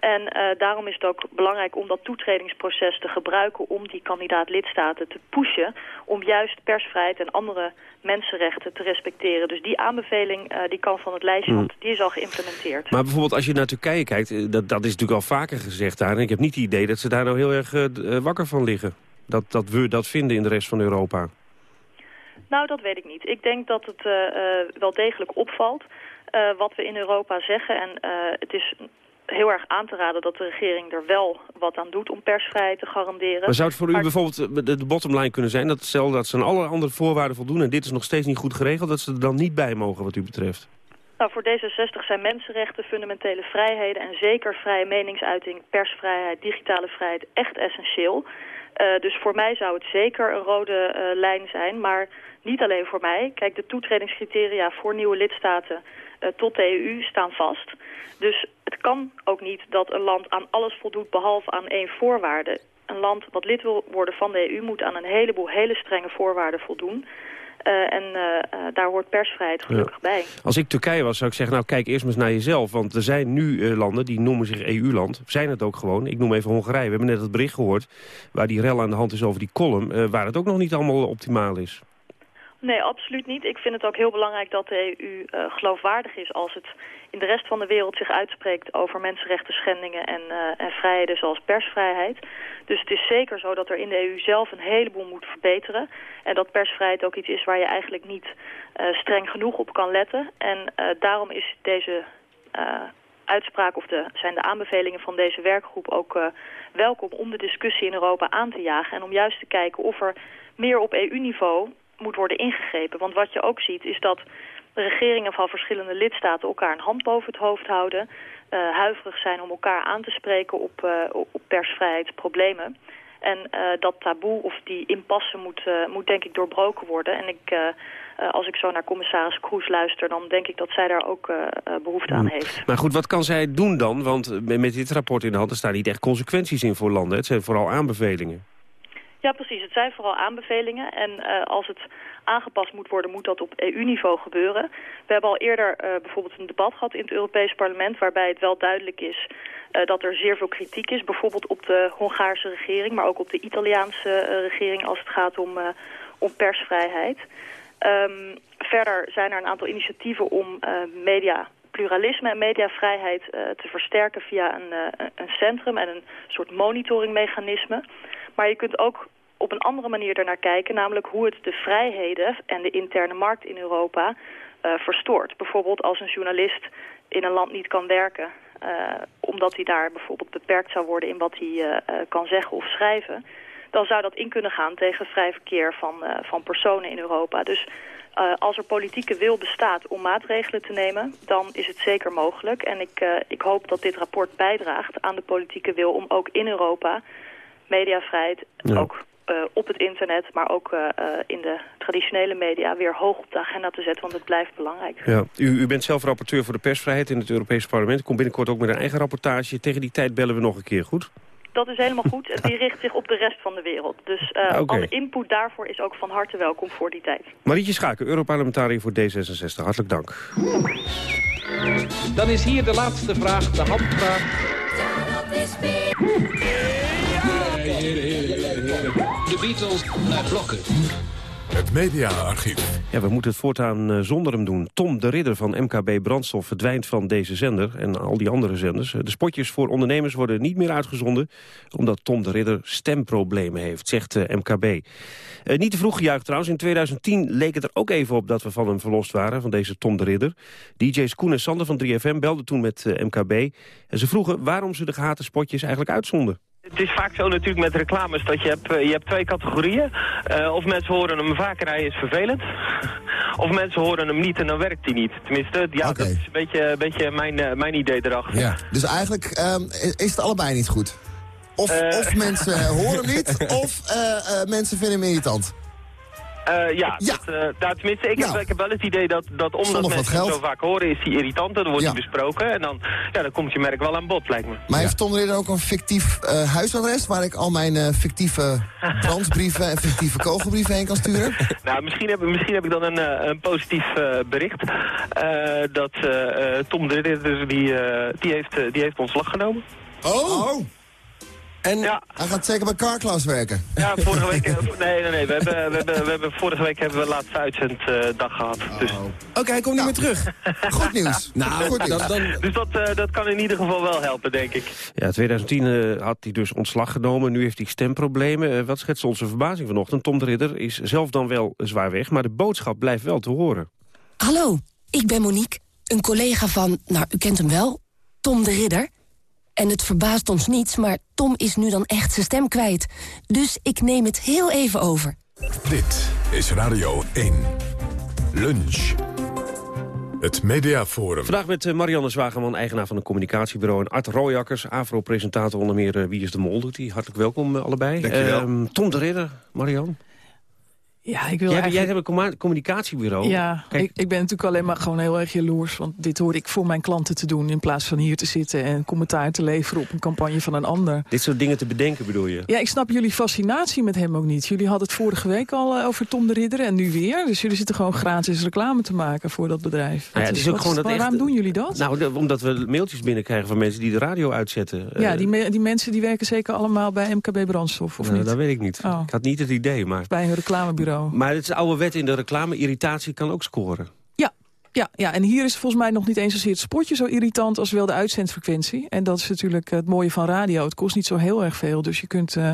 [SPEAKER 18] En uh, daarom is het ook belangrijk om dat toetredingsproces te gebruiken... om die kandidaat-lidstaten te pushen... om juist persvrijheid en andere mensenrechten te respecteren. Dus die aanbeveling uh, die kan van het lijstje, hmm. want die is al geïmplementeerd.
[SPEAKER 14] Maar bijvoorbeeld als je naar Turkije kijkt, eh, dat, dat is natuurlijk al vaker gezegd daar... en ik heb niet het idee dat ze daar nou heel erg uh, wakker van liggen. Dat, dat we dat vinden in de rest van Europa.
[SPEAKER 18] Nou, dat weet ik niet. Ik denk dat het wel degelijk opvalt... Uh, wat we in Europa zeggen. En uh, het is heel erg aan te raden dat de regering er wel wat aan doet om persvrijheid te garanderen.
[SPEAKER 14] Maar zou het voor u bijvoorbeeld eh, de, bottomline kunnen zijn... dat stel dat ze aan alle andere voorwaarden voldoen... en dit is nog steeds niet goed geregeld... dat ze er dan niet bij mogen wat u betreft?
[SPEAKER 18] Nou, voor D66 zijn mensenrechten, fundamentele vrijheden... en zeker vrije meningsuiting, persvrijheid, digitale vrijheid echt essentieel. Uh, dus voor mij zou het zeker een rode uh, lijn zijn, maar niet alleen voor mij. Kijk, de toetredingscriteria voor nieuwe lidstaten tot de EU staan vast. Dus het kan ook niet dat een land aan alles voldoet behalve aan één voorwaarde. Een land wat lid wil worden van de EU moet aan een heleboel hele strenge voorwaarden voldoen. Uh, en uh, uh, daar hoort persvrijheid gelukkig ja. bij.
[SPEAKER 14] Als ik Turkije was, zou ik zeggen, nou kijk eerst maar eens naar jezelf. Want er zijn nu landen, die noemen zich EU-land. Zijn het ook gewoon. Ik noem even Hongarije. We hebben net het bericht gehoord waar die rel aan de hand is over die column. waar het ook nog niet allemaal optimaal is.
[SPEAKER 18] Nee, absoluut niet. Ik vind het ook heel belangrijk dat de EU uh, geloofwaardig is als het in de rest van de wereld zich uitspreekt over mensenrechten schendingen en, uh, en vrijheden zoals persvrijheid. Dus het is zeker zo dat er in de EU zelf een heleboel moet verbeteren. En dat persvrijheid ook iets is waar je eigenlijk niet uh, streng genoeg op kan letten. En daarom is deze uitspraak of de, zijn de aanbevelingen van deze werkgroep ook welkom om de discussie in Europa aan te jagen. En om juist te kijken of er meer op EU-niveau moet worden ingegrepen. Want wat je ook ziet is dat de regeringen van verschillende lidstaten elkaar een hand boven het hoofd houden. Uh, huiverig zijn om elkaar aan te spreken op, uh, op persvrijheidsproblemen. En uh, dat taboe of die impasse moet, moet denk ik doorbroken worden. En ik, als ik zo naar commissaris Kroes luister... dan denk ik dat zij daar ook behoefte aan heeft.
[SPEAKER 14] Maar goed, wat kan zij doen dan? Want met dit rapport in de hand... er staan niet echt consequenties in voor landen. Het zijn vooral aanbevelingen.
[SPEAKER 18] Ja, precies. Het zijn vooral aanbevelingen. En uh, als het aangepast moet worden, moet dat op EU-niveau gebeuren. We hebben al eerder uh, bijvoorbeeld een debat gehad in het Europees Parlement... waarbij het wel duidelijk is uh, dat er zeer veel kritiek is. Bijvoorbeeld op de Hongaarse regering, maar ook op de Italiaanse regering... als het gaat om, om persvrijheid. Um, verder zijn er een aantal initiatieven om media pluralisme en mediavrijheid te versterken via een, een centrum en een soort monitoringmechanisme. Maar je kunt ook op een andere manier ernaar kijken, namelijk hoe het de vrijheden en de interne markt in Europa uh, verstoort. Bijvoorbeeld als een journalist in een land niet kan werken, uh, omdat hij daar bijvoorbeeld beperkt zou worden in wat hij uh, kan zeggen of schrijven, dan zou dat in kunnen gaan tegen vrij verkeer van, van personen in Europa. Dus als er politieke wil bestaat om maatregelen te nemen, dan is het zeker mogelijk. En ik, ik hoop dat dit rapport bijdraagt aan de politieke wil om ook in Europa mediavrijheid, ja. ook uh, op het internet, maar ook uh, in de traditionele media weer hoog op de agenda te zetten, want het blijft belangrijk.
[SPEAKER 14] Ja. U, u bent zelf rapporteur voor de persvrijheid in het Europese parlement. Komt binnenkort ook met een eigen rapportage. Tegen die tijd bellen we nog een keer, goed?
[SPEAKER 18] Dat is helemaal goed. En die richt zich op de rest van de wereld. Dus uh, okay. alle input daarvoor is ook van harte welkom voor die tijd.
[SPEAKER 14] Marietje Schaken, Europarlementariër voor D66. Hartelijk dank.
[SPEAKER 19] Dan is hier de laatste vraag, de handvraag. De Beatles naar blokken.
[SPEAKER 1] Het mediaarchief.
[SPEAKER 14] Ja, we moeten het voortaan uh, zonder hem doen. Tom de Ridder van MKB Brandstof verdwijnt van deze zender en al die andere zenders. De spotjes voor ondernemers worden niet meer uitgezonden... omdat Tom de Ridder stemproblemen heeft, zegt uh, MKB. Uh, niet te vroeg gejuicht trouwens. In 2010 leek het er ook even op dat we van hem verlost waren, van deze Tom de Ridder. DJ's Koen en Sander van 3FM belden toen met MKB. En ze vroegen waarom ze de gehate spotjes eigenlijk uitzonden.
[SPEAKER 20] Het is vaak zo natuurlijk met reclames dat je hebt, je hebt twee categorieën. Uh, of mensen horen hem vaker, hij is vervelend. [LAUGHS] Of mensen horen hem niet en dan werkt hij niet. Tenminste, ja, okay. dat is een beetje, een beetje mijn, uh, mijn idee erachter.
[SPEAKER 21] Ja. Dus eigenlijk um, is het allebei niet goed? Of, uh, of mensen [LAUGHS] horen hem niet, of mensen vinden hem irritant?
[SPEAKER 20] Uh, ja, ja. Dat, uh, nou, tenminste, ik, nou. heb, ik heb wel het idee dat, dat omdat mensen hem zo vaak horen, is hij irritant. Dan wordt ja. hij besproken en dan, ja, dan komt je merk wel aan bod, lijkt me.
[SPEAKER 21] Maar heeft Tom Ridder ook een fictief uh, huisadres waar ik al mijn fictieve [LAUGHS] brandbrieven en fictieve kogelbrieven heen kan sturen? [LAUGHS]
[SPEAKER 20] nou, misschien heb, misschien heb ik dan een, een positief bericht. dat Tom Ridder, die, die, heeft, die heeft ontslag genomen.
[SPEAKER 21] Oh! oh. En ja. hij gaat zeker bij Carclass werken.
[SPEAKER 20] Ja, vorige week... [LAUGHS] nee, nee, nee. We hebben, we hebben, we hebben, vorige week hebben we laatste uitzenddag gehad. Dus.
[SPEAKER 21] Oh. Oké, okay, hij komt nou. niet meer terug. Goed nieuws. [LAUGHS]
[SPEAKER 20] nou, goed nieuws. Dan, dan... Dus dat, uh, dat kan in ieder geval wel helpen, denk ik.
[SPEAKER 14] Ja, 2010 uh, had hij dus ontslag genomen. Nu heeft hij stemproblemen. Uh, wat schetst onze verbazing vanochtend? Tom de Ridder is zelf dan wel zwaar weg, maar de boodschap blijft wel te horen.
[SPEAKER 13] Hallo, ik ben Monique. Een collega van, nou, u kent hem wel, Tom de Ridder. En het verbaast ons niets, maar Tom is nu dan echt zijn stem kwijt. Dus ik neem het heel even over.
[SPEAKER 1] Dit is Radio 1. Lunch. Het Mediaforum.
[SPEAKER 14] Vandaag met Marianne Zwageman, eigenaar van een communicatiebureau... en Art Rooijakkers, Afro-presentator onder meer uh, Wie is de Mol doet hij. Hartelijk welkom uh, allebei.
[SPEAKER 21] Uh,
[SPEAKER 14] Tom de Ridder, Marianne.
[SPEAKER 22] Ja, ik wil
[SPEAKER 14] jij,
[SPEAKER 22] eigenlijk...
[SPEAKER 14] jij hebt een communicatiebureau.
[SPEAKER 22] Ja, ik, ik, ben natuurlijk alleen maar gewoon heel erg jaloers. Want dit hoor ik voor mijn klanten te doen... in plaats van hier te zitten en commentaar te leveren... op een campagne van een ander.
[SPEAKER 14] Dit soort dingen te bedenken bedoel je?
[SPEAKER 22] Ja, ik snap jullie fascinatie met hem ook niet. Jullie hadden het vorige week al eh, over Tom de Ridder en nu weer. Dus jullie zitten gewoon gratis reclame te maken voor dat bedrijf.
[SPEAKER 14] Nou ja, het is ook gewoon dat
[SPEAKER 22] waarom
[SPEAKER 14] echt,
[SPEAKER 22] doen jullie dat?
[SPEAKER 14] Nou, omdat we mailtjes binnenkrijgen van mensen die de radio uitzetten.
[SPEAKER 22] Ja, die, me die mensen die werken zeker allemaal bij MKB Brandstof, of
[SPEAKER 14] nou,
[SPEAKER 22] niet?
[SPEAKER 14] Dat weet ik niet. Oh. Ik had niet het idee, maar...
[SPEAKER 22] Bij een reclamebureau.
[SPEAKER 14] Maar het is oude wet in de reclame. Irritatie kan ook scoren.
[SPEAKER 22] Ja, ja, ja, en hier is volgens mij nog niet eens zozeer het spotje zo irritant als wel de uitzendfrequentie. En dat is natuurlijk het mooie van radio. Het kost niet zo heel erg veel, dus je kunt uh,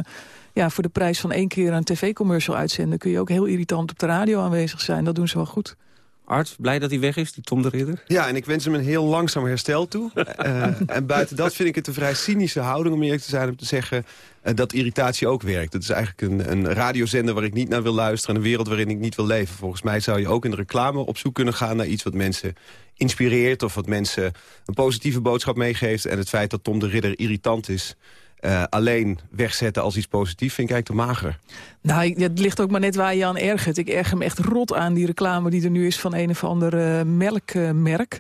[SPEAKER 22] ja, voor de prijs van één keer een tv-commercial uitzenden... kun je ook heel irritant op de radio aanwezig zijn. Dat doen ze wel goed.
[SPEAKER 14] Art, blij dat hij weg is, die Tom de Ridder?
[SPEAKER 23] Ja, en ik wens hem een heel langzaam herstel toe. uh, [LAUGHS] en buiten dat vind ik het een vrij cynische houding om eerlijk te zijn... om te zeggen dat irritatie ook werkt. Het is eigenlijk een, een radiozender waar ik niet naar wil luisteren... en een wereld waarin ik niet wil leven. Volgens mij zou je ook in de reclame op zoek kunnen gaan... naar iets wat mensen inspireert of wat mensen een positieve boodschap meegeeft. En het feit dat Tom de Ridder irritant is... Uh, alleen wegzetten als iets positiefs vind ik eigenlijk te mager.
[SPEAKER 22] Nou, het ligt ook maar net waar je aan ergert. Ik erger me echt rot aan die reclame die er nu is van een of ander uh, melkmerk.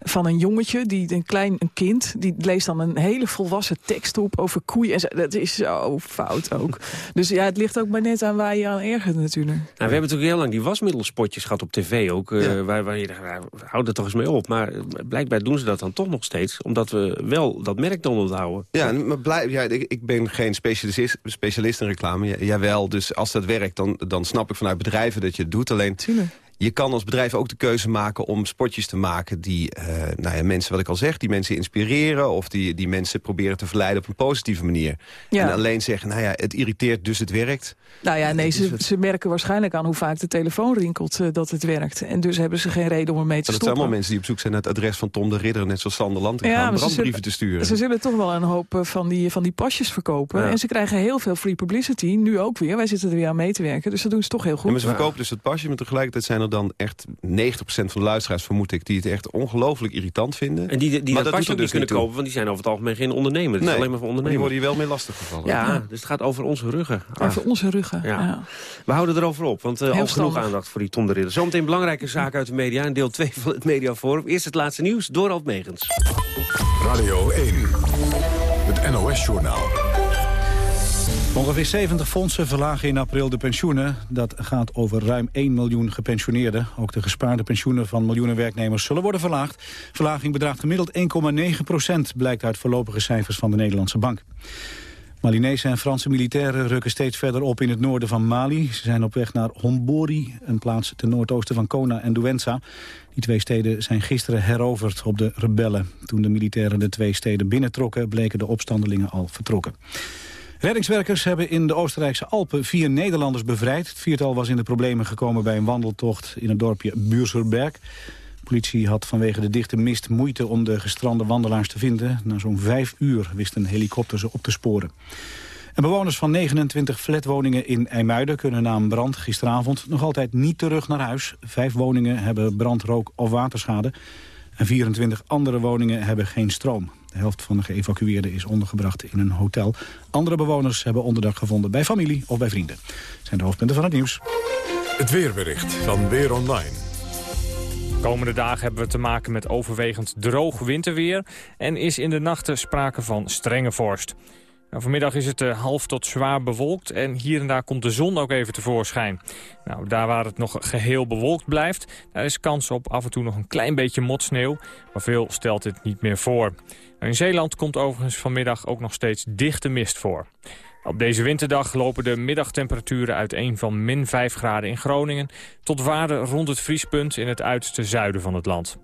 [SPEAKER 22] van een jongetje, die, een klein een kind, die leest dan een hele volwassen tekst op over koeien. En zo. Dat is zo fout ook. [LAUGHS] dus ja, het ligt ook maar net aan waar je aan ergert natuurlijk.
[SPEAKER 14] Nou, we hebben natuurlijk heel lang die wasmiddelspotjes gehad op tv ook. Uh, ja. waar, waar je dacht, nou, houd er toch eens mee op. Maar blijkbaar doen ze dat dan toch nog steeds. Omdat we wel dat merk dan onthouden.
[SPEAKER 23] Ja, maar blij, ja ik, ben geen specialist, specialist in reclame. Jawel, dus als dat werkt, dan, dan snap ik vanuit bedrijven dat je het doet. Alleen,
[SPEAKER 22] Tuurlijk.
[SPEAKER 23] Je kan als bedrijf ook de keuze maken om spotjes te maken... die uh, nou ja, mensen, wat ik al zeg, die mensen inspireren... of die, die mensen proberen te verleiden op een positieve manier.
[SPEAKER 22] Ja.
[SPEAKER 23] En alleen zeggen, nou ja, het irriteert, dus het werkt.
[SPEAKER 22] Nou ja, nee, ze, ze merken waarschijnlijk aan hoe vaak de telefoon rinkelt uh, dat het werkt. En dus hebben ze geen reden om ermee te
[SPEAKER 23] dat
[SPEAKER 22] stoppen.
[SPEAKER 23] Dat zijn allemaal mensen die op zoek zijn naar het adres van Tom de Ridder... net zoals Sander Land
[SPEAKER 22] ja,
[SPEAKER 23] gaan brandbrieven
[SPEAKER 22] zullen,
[SPEAKER 23] te sturen.
[SPEAKER 22] Ze zullen toch wel een hoop van die, van die pasjes verkopen.
[SPEAKER 23] Ja.
[SPEAKER 22] En ze krijgen heel veel free publicity, nu ook weer. Wij zitten er weer aan mee te werken, dus dat doen ze toch heel goed.
[SPEAKER 23] Ja, maar ze verkopen dus het pasje, maar tegelijkertijd zijn er dan echt 90% van de luisteraars, vermoed ik... die het echt ongelooflijk irritant vinden.
[SPEAKER 14] En die, die
[SPEAKER 23] maar
[SPEAKER 14] dat,
[SPEAKER 23] er
[SPEAKER 14] niet
[SPEAKER 23] dus
[SPEAKER 14] kunnen
[SPEAKER 23] toe.
[SPEAKER 14] kopen, want die zijn over het algemeen geen ondernemer. Het
[SPEAKER 23] Nee,
[SPEAKER 14] is alleen maar voor
[SPEAKER 23] maar
[SPEAKER 14] ondernemers.
[SPEAKER 23] die worden hier wel mee lastiggevallen.
[SPEAKER 14] Ja,
[SPEAKER 22] Ja.
[SPEAKER 14] dus het gaat over onze ruggen. Ah.
[SPEAKER 22] Over onze ruggen,
[SPEAKER 14] Ja.
[SPEAKER 22] ja.
[SPEAKER 14] We houden erover op, want uh, al genoeg aandacht voor die Tom de Ridder. Zometeen belangrijke zaken uit de media in deel 2 van het Mediaforum. Eerst het laatste nieuws, Dorald Megens.
[SPEAKER 1] Radio 1, het NOS-journaal.
[SPEAKER 2] Ongeveer 70 fondsen verlagen in april de pensioenen. Dat gaat over ruim 1 miljoen gepensioneerden. Ook de gespaarde pensioenen van miljoenen werknemers zullen worden verlaagd. Verlaging bedraagt gemiddeld 1,9 procent, blijkt uit voorlopige cijfers van de Nederlandse Bank. Malinese en Franse militairen rukken steeds verder op in het noorden van Mali. Ze zijn op weg naar Hombori, een plaats ten noordoosten van Kona en Douentza. Die twee steden zijn gisteren heroverd op de rebellen. Toen de militairen de twee steden binnentrokken, bleken de opstandelingen al vertrokken. Reddingswerkers hebben in de Oostenrijkse Alpen vier Nederlanders bevrijd. Het viertal was in de problemen gekomen bij een wandeltocht in het dorpje Buurserberg. De politie had vanwege de dichte mist moeite om de gestrande wandelaars te vinden. Na zo'n vijf uur wist een helikopter ze op te sporen. En bewoners van 29 flatwoningen in IJmuiden kunnen na een brand gisteravond nog altijd niet terug naar huis. Vijf woningen hebben brandrook of waterschade. En 24 andere woningen hebben geen stroom. De helft van de geëvacueerden is ondergebracht in een hotel. Andere bewoners hebben onderdak gevonden bij familie of bij vrienden. Dat zijn de hoofdpunten van het nieuws.
[SPEAKER 1] Het weerbericht van Weer Online.
[SPEAKER 24] Komende dagen hebben we te maken met overwegend droog winterweer... en is in de nachten sprake van strenge vorst. Nou, vanmiddag is het uh, half tot zwaar bewolkt en hier en daar komt de zon ook even tevoorschijn. Nou, daar waar het nog geheel bewolkt blijft, daar is kans op af en toe nog een klein beetje motsneeuw. Maar veel stelt dit niet meer voor. Nou, in Zeeland komt overigens vanmiddag ook nog steeds dichte mist voor. Op deze winterdag lopen de middagtemperaturen uiteen van min 5 graden in Groningen... tot waarden rond het vriespunt in het uiterste zuiden van het land.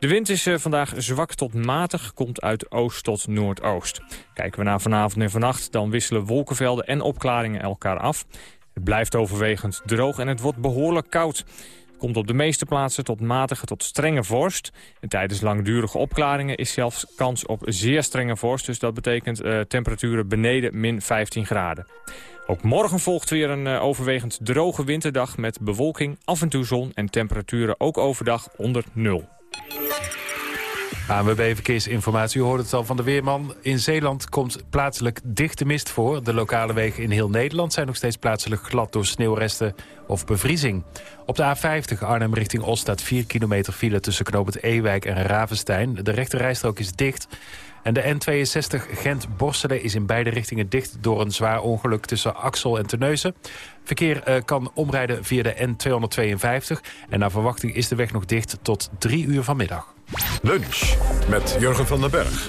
[SPEAKER 24] De wind is uh, vandaag zwak tot matig, komt uit oost tot noordoost. Kijken we naar vanavond en vannacht, dan wisselen wolkenvelden en opklaringen elkaar af. Het blijft overwegend droog en het wordt behoorlijk koud. Het komt op de meeste plaatsen tot matige tot strenge vorst. En tijdens langdurige opklaringen is zelfs kans op zeer strenge vorst. Dus dat betekent uh, temperaturen beneden min 15 graden. Ook morgen volgt weer een uh, overwegend droge winterdag met bewolking, af en toe zon en temperaturen ook overdag onder nul.
[SPEAKER 25] ANWB Verkeersinformatie, u hoort het al van de Weerman. In Zeeland komt plaatselijk dichte mist voor. De lokale wegen in heel Nederland zijn nog steeds plaatselijk glad door sneeuwresten of bevriezing. Op de A50 Arnhem richting Oost staat 4 kilometer file tussen knooppunt Ewijk en Ravenstein. De rechte rijstrook is dicht. En de N62 Gent-Borselen is in beide richtingen dicht door een zwaar ongeluk tussen Axel en Terneuzen. Verkeer uh, kan omrijden via de N252 en naar verwachting is de weg nog dicht tot 3 uur vanmiddag.
[SPEAKER 1] Lunch met Jurgen van den Berg.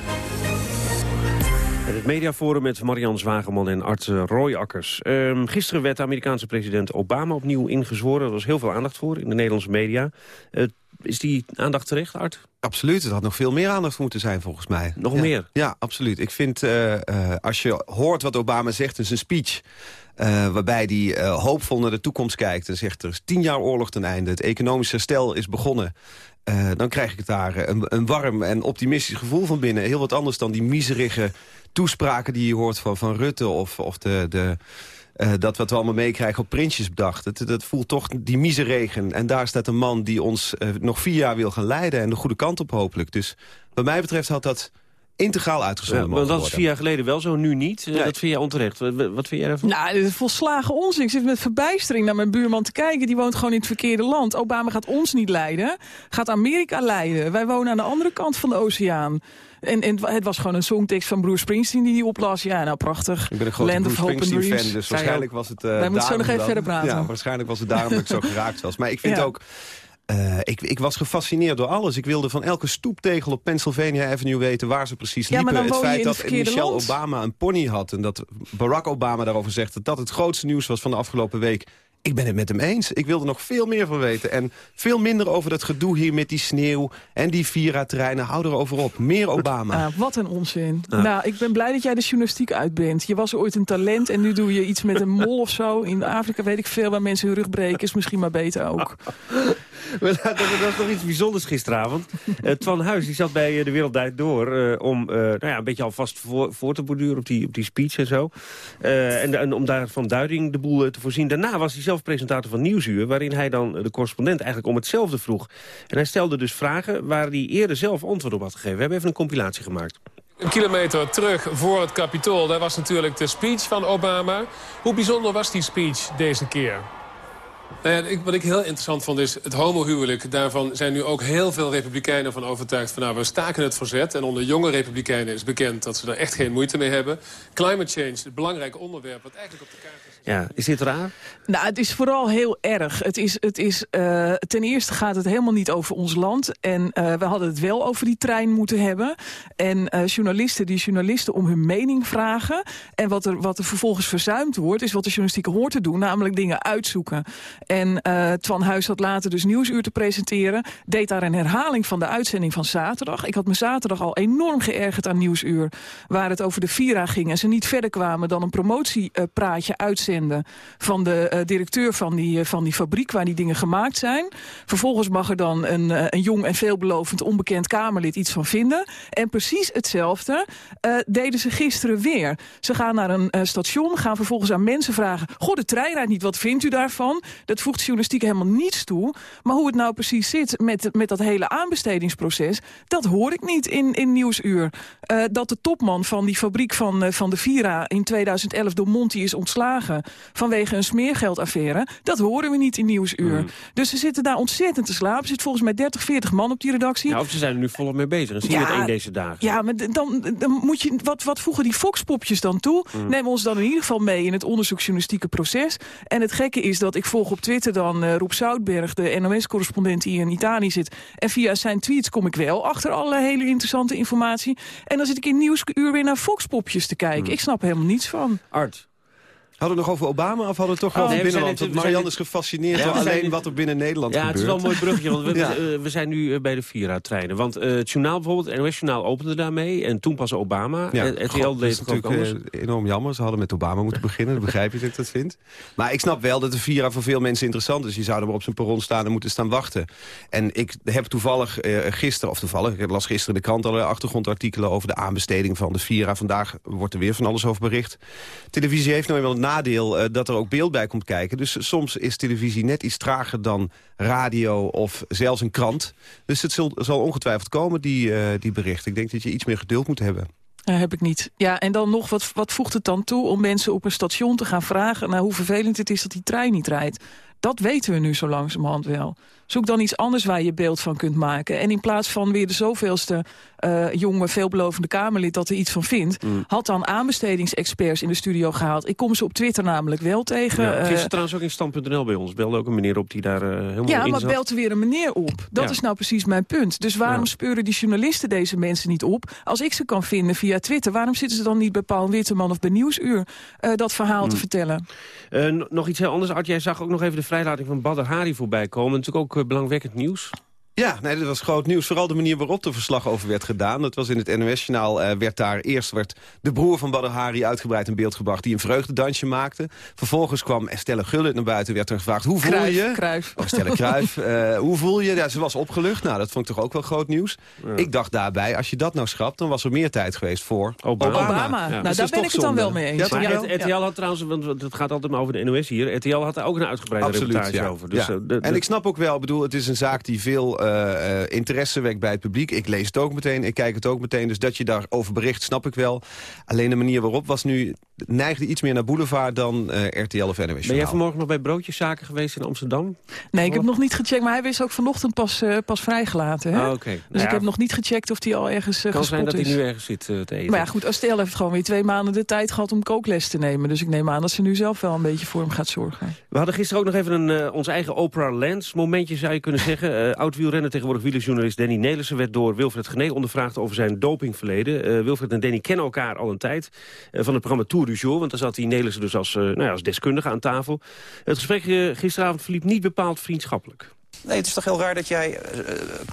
[SPEAKER 14] Het het mediaforum met Marian Zwageman en arts Roy Akkers. Ehm, gisteren werd de Amerikaanse president Obama opnieuw ingezworen. Er was heel veel aandacht voor in de Nederlandse media. Uh, is die aandacht terecht, Art?
[SPEAKER 23] Absoluut, het had nog veel meer aandacht moeten zijn volgens mij.
[SPEAKER 14] Nog
[SPEAKER 23] ja.
[SPEAKER 14] meer?
[SPEAKER 23] Ja, absoluut. Ik vind, uh, uh, als je hoort wat Obama zegt in zijn speech... Uh, waarbij hij hoopvol naar de toekomst kijkt en zegt... er is tien jaar oorlog ten einde, het economisch herstel is begonnen... Dan krijg ik daar een, een, warm en optimistisch gevoel van binnen. Heel wat anders dan die miserige toespraken die je hoort van, van Rutte... of, of de, de, uh, dat wat we allemaal meekrijgen op Prinsjesbedacht. Dat, dat voelt toch die miseregen. En daar staat een man die ons uh, nog vier jaar wil gaan leiden... en de goede kant op hopelijk. Dus wat mij betreft had dat integraal uitgezonden
[SPEAKER 14] ja, dat is vier jaar geleden wel zo, nu niet. Nee. Dat vind jij onterecht. Wat, vind jij daarvan?
[SPEAKER 22] Nou, dit is volslagen onzin. Ik zit met verbijstering naar mijn buurman te kijken. Die woont gewoon in het verkeerde land. Obama gaat ons niet leiden. Gaat Amerika leiden. Wij wonen aan de andere kant van de oceaan. En, en het was gewoon een songtekst van Bruce Springsteen die die oplas. Ja, nou prachtig.
[SPEAKER 23] Ik ben een grote
[SPEAKER 22] Land
[SPEAKER 23] Bruce Springsteen-fan, dus waarschijnlijk was het... Uh,
[SPEAKER 22] Wij moeten zo nog even
[SPEAKER 23] dan,
[SPEAKER 22] verder praten.
[SPEAKER 23] Ja, waarschijnlijk was het daarom dat ik zo geraakt was. Maar ik vind
[SPEAKER 22] Ja.
[SPEAKER 23] ook... Uh, ik, ik, was gefascineerd door alles. Ik wilde van elke stoeptegel op Pennsylvania Avenue weten waar ze precies liepen. het feit dat Michelle
[SPEAKER 22] land.
[SPEAKER 23] Obama een pony had... en dat Barack Obama daarover zegt dat dat het grootste nieuws was van de afgelopen week... Ik ben het met hem eens. Ik wil er nog veel meer van weten. En veel minder over dat gedoe hier met die sneeuw en die Vira-terreinen. Hou erover op. Meer Obama.
[SPEAKER 22] Ah, wat een onzin. Nou, ik ben blij dat jij de journalistiek uit bent. Je was ooit een talent en nu doe je iets met een mol of zo. In Afrika weet ik veel waar mensen hun rug breken. Is misschien maar beter ook.
[SPEAKER 14] Dat, was nog iets bijzonders gisteravond. Uh, Twan Huis die zat bij uh, De Wereld Door... Uh, om nou ja, een beetje alvast voor, voor te borduren op die, op die speech en zo. En, en, om daar van duiding de boel te voorzien. Daarna was hij zelf presentator van Nieuwsuur... waarin hij dan de correspondent eigenlijk om hetzelfde vroeg. En hij stelde dus vragen waar hij eerder zelf antwoord op had gegeven. We hebben even een compilatie gemaakt.
[SPEAKER 26] Een kilometer terug voor het Capitool, daar was natuurlijk de speech van Obama. Hoe bijzonder was die speech deze keer? Nou ja, wat ik heel interessant vond is het homohuwelijk. Daarvan zijn nu ook heel veel republikeinen van overtuigd... van nou, we staken het verzet. En onder jonge republikeinen is bekend dat ze er echt geen moeite mee hebben. Climate change, het belangrijke onderwerp... wat eigenlijk op de kaart.
[SPEAKER 14] Ja, is dit raar?
[SPEAKER 22] Nou, het is vooral heel erg. Het is, het is, uh, ten eerste gaat het helemaal niet over ons land. En uh, we hadden het wel over die trein moeten hebben. En uh, journalisten die journalisten om hun mening vragen. En wat er, wat er vervolgens verzuimd wordt... is wat de journalistiek hoort te doen, namelijk dingen uitzoeken. En Twan Huis had later dus Nieuwsuur te presenteren. Deed daar een herhaling van de uitzending van zaterdag. Ik had me zaterdag al enorm geërgerd aan Nieuwsuur. Waar het over de Vira ging en ze niet verder kwamen dan een promotiepraatje uitzenden van de uh, directeur van die, uh, van die fabriek waar die dingen gemaakt zijn. Vervolgens mag er dan een, uh, een jong en veelbelovend onbekend Kamerlid iets van vinden. En precies hetzelfde deden ze gisteren weer. Ze gaan naar een station, gaan vervolgens aan mensen vragen... Goh, de trein rijdt niet, wat vindt u daarvan? Dat voegt journalistiek helemaal niets toe. Maar hoe het nou precies zit met, met dat hele aanbestedingsproces... dat hoor ik niet in, in Nieuwsuur. dat de topman van die fabriek van, van de Vira in 2011 door Monti is ontslagen vanwege een smeergeldaffaire. Dat horen we niet in Nieuwsuur.
[SPEAKER 14] Mm.
[SPEAKER 22] Dus ze zitten daar ontzettend te slapen. Er zit volgens mij 30, 40 man op die redactie.
[SPEAKER 14] Ja, of ze zijn er nu volop mee bezig. Dat zie je
[SPEAKER 22] Ja,
[SPEAKER 14] het één deze dagen.
[SPEAKER 22] Ja, maar dan, dan moet je... Wat, wat voegen die Foxpopjes dan toe?
[SPEAKER 14] Mm.
[SPEAKER 22] Neem ons dan in ieder geval mee in het onderzoeksjournalistieke proces. En het gekke is dat ik volg op Twitter dan uh, Roep Zoutberg... de NOS-correspondent die in Italië zit. En via zijn tweets kom ik wel achter alle hele interessante informatie. En dan zit ik in Nieuwsuur weer naar Foxpopjes te kijken.
[SPEAKER 14] Mm.
[SPEAKER 22] Ik snap er helemaal niets van.
[SPEAKER 14] Art.
[SPEAKER 23] Hadden we nog over Obama of hadden we toch
[SPEAKER 22] Oh.
[SPEAKER 23] over
[SPEAKER 22] Nee, we
[SPEAKER 23] binnenland? Want
[SPEAKER 14] we
[SPEAKER 23] Marianne
[SPEAKER 14] zijn
[SPEAKER 23] is gefascineerd
[SPEAKER 14] Ja,
[SPEAKER 23] door
[SPEAKER 14] we
[SPEAKER 23] alleen wat er binnen Nederland
[SPEAKER 14] Ja,
[SPEAKER 23] gebeurt.
[SPEAKER 14] het is wel een mooi bruggetje, want we,
[SPEAKER 23] Ja.
[SPEAKER 14] we, we zijn nu eh, bij de Vira-treinen. Want eh, het journaal bijvoorbeeld, het NOS-journaal opende daarmee... en toen pas Obama.
[SPEAKER 23] Ja,
[SPEAKER 14] en RTL
[SPEAKER 23] God, dat
[SPEAKER 14] deed het
[SPEAKER 23] natuurlijk
[SPEAKER 14] anders.
[SPEAKER 23] eh, enorm jammer. Ze hadden met Obama moeten beginnen. Dat begrijp je dat ik dat vind. Maar ik snap wel dat de Vira voor veel mensen interessant is. Je zou er maar op zijn perron staan en moeten staan wachten. En ik heb toevallig eh, gisteren, of toevallig... ik las gisteren in de krant alle achtergrondartikelen... over de aanbesteding van de Vira. Vandaag wordt er weer van alles over bericht. Televisie heeft nou eenmaal het eh, dat er ook beeld bij komt kijken. Dus soms is televisie net iets trager dan radio of zelfs een krant. Dus het zal, zal ongetwijfeld komen, die, eh, die bericht. Ik denk dat je iets meer geduld moet hebben.
[SPEAKER 22] Ja, heb ik niet. Ja, en dan nog, wat, wat voegt het dan toe om mensen op een station te gaan vragen... naar hoe vervelend het is dat die trein niet rijdt? Dat weten we nu zo langzamerhand wel. Zoek dan iets anders waar je beeld van kunt maken. En in plaats van weer de zoveelste uh, jonge, veelbelovende Kamerlid... dat er iets van vindt, mm. had dan aanbestedingsexperts in de studio gehaald. Ik kom ze op Twitter namelijk wel tegen.
[SPEAKER 14] Ja, gisteren uh, trouwens ook in Stand.nl bij ons. Belde ook een meneer op die daar uh, helemaal
[SPEAKER 22] ja,
[SPEAKER 14] in
[SPEAKER 22] Ja, maar belt er weer een meneer op. Dat is nou precies mijn punt. Dus waarom ja. speuren die journalisten deze mensen niet op? Als ik ze kan vinden via Twitter, waarom zitten ze dan niet bij Paul Witteman of bij Nieuwsuur... Dat verhaal mm. te vertellen?
[SPEAKER 14] nog iets heel anders, Art. Jij zag ook nog even de vrijlating van Badr Hari voorbij komen. Natuurlijk ook belangwekkend nieuws.
[SPEAKER 23] Ja, nee, dat was groot nieuws. Vooral de manier waarop de verslag over werd gedaan. Dat was in het NOS-journaal. Uh, werd daar eerst werd de broer van Badr Hari uitgebreid in beeld gebracht... die een vreugdedansje maakte. Vervolgens kwam Estelle Gullit naar buiten. Werd er gevraagd, hoe voel
[SPEAKER 22] Kruif,
[SPEAKER 23] je?
[SPEAKER 22] Kruif.
[SPEAKER 23] Oh, Estelle Kruif. uh, [LAUGHS] hoe voel je? Ja, ze was opgelucht. Nou, dat vond ik toch ook wel groot nieuws. Ja. Ik dacht daarbij, als je dat nou schrapt... dan was er meer tijd geweest voor Obama.
[SPEAKER 22] Obama. Ja. Nou, dus daar ben ik het dan wel mee eens.
[SPEAKER 14] Ja, maar ja. RTL had trouwens, want het gaat altijd maar over de NOS hier... RTL had daar ook een uitgebreide
[SPEAKER 23] Absoluut,
[SPEAKER 14] reportage over. Dus,
[SPEAKER 23] ja. de, de... En ik snap ook wel, bedoel, het is een zaak die veel... Uh, interesse wekt bij het publiek. Ik lees het ook meteen, ik kijk het ook meteen. Dus dat je daarover bericht, snap ik wel. Alleen de manier waarop was nu... neigde iets meer naar Boulevard dan uh, RTL of NOS.
[SPEAKER 14] Ben jij vanmorgen nog bij Broodjeszaken geweest in Amsterdam?
[SPEAKER 22] Nee, ik heb nog niet gecheckt. Maar hij is ook vanochtend pas, uh, pas vrijgelaten. Hè?
[SPEAKER 14] Ah, okay.
[SPEAKER 22] Dus nou ik ja, heb nog niet gecheckt of hij al ergens uh,
[SPEAKER 14] kan zijn dat
[SPEAKER 22] is.
[SPEAKER 14] hij nu ergens zit te eten.
[SPEAKER 22] Maar ja, goed, Astel heeft gewoon weer twee maanden de tijd gehad om kookles te nemen. Dus ik neem aan dat ze nu zelf wel een beetje voor hem gaat zorgen.
[SPEAKER 14] We hadden gisteren ook nog even een, ons eigen Oprah Lens momentje, zou je kunnen zeggen. Oud-wielrenner, tegenwoordig wielerjournalist Danny Nelissen werd door Wilfred Gené ondervraagd over zijn dopingverleden. Uh, Wilfred en Danny kennen elkaar al een tijd uh, van het programma Tour du Jour. Want daar zat hij Nelissen dus als, uh, nou ja, als deskundige aan tafel. Het gesprek gisteravond verliep niet bepaald vriendschappelijk.
[SPEAKER 15] Nee, het is toch heel raar dat jij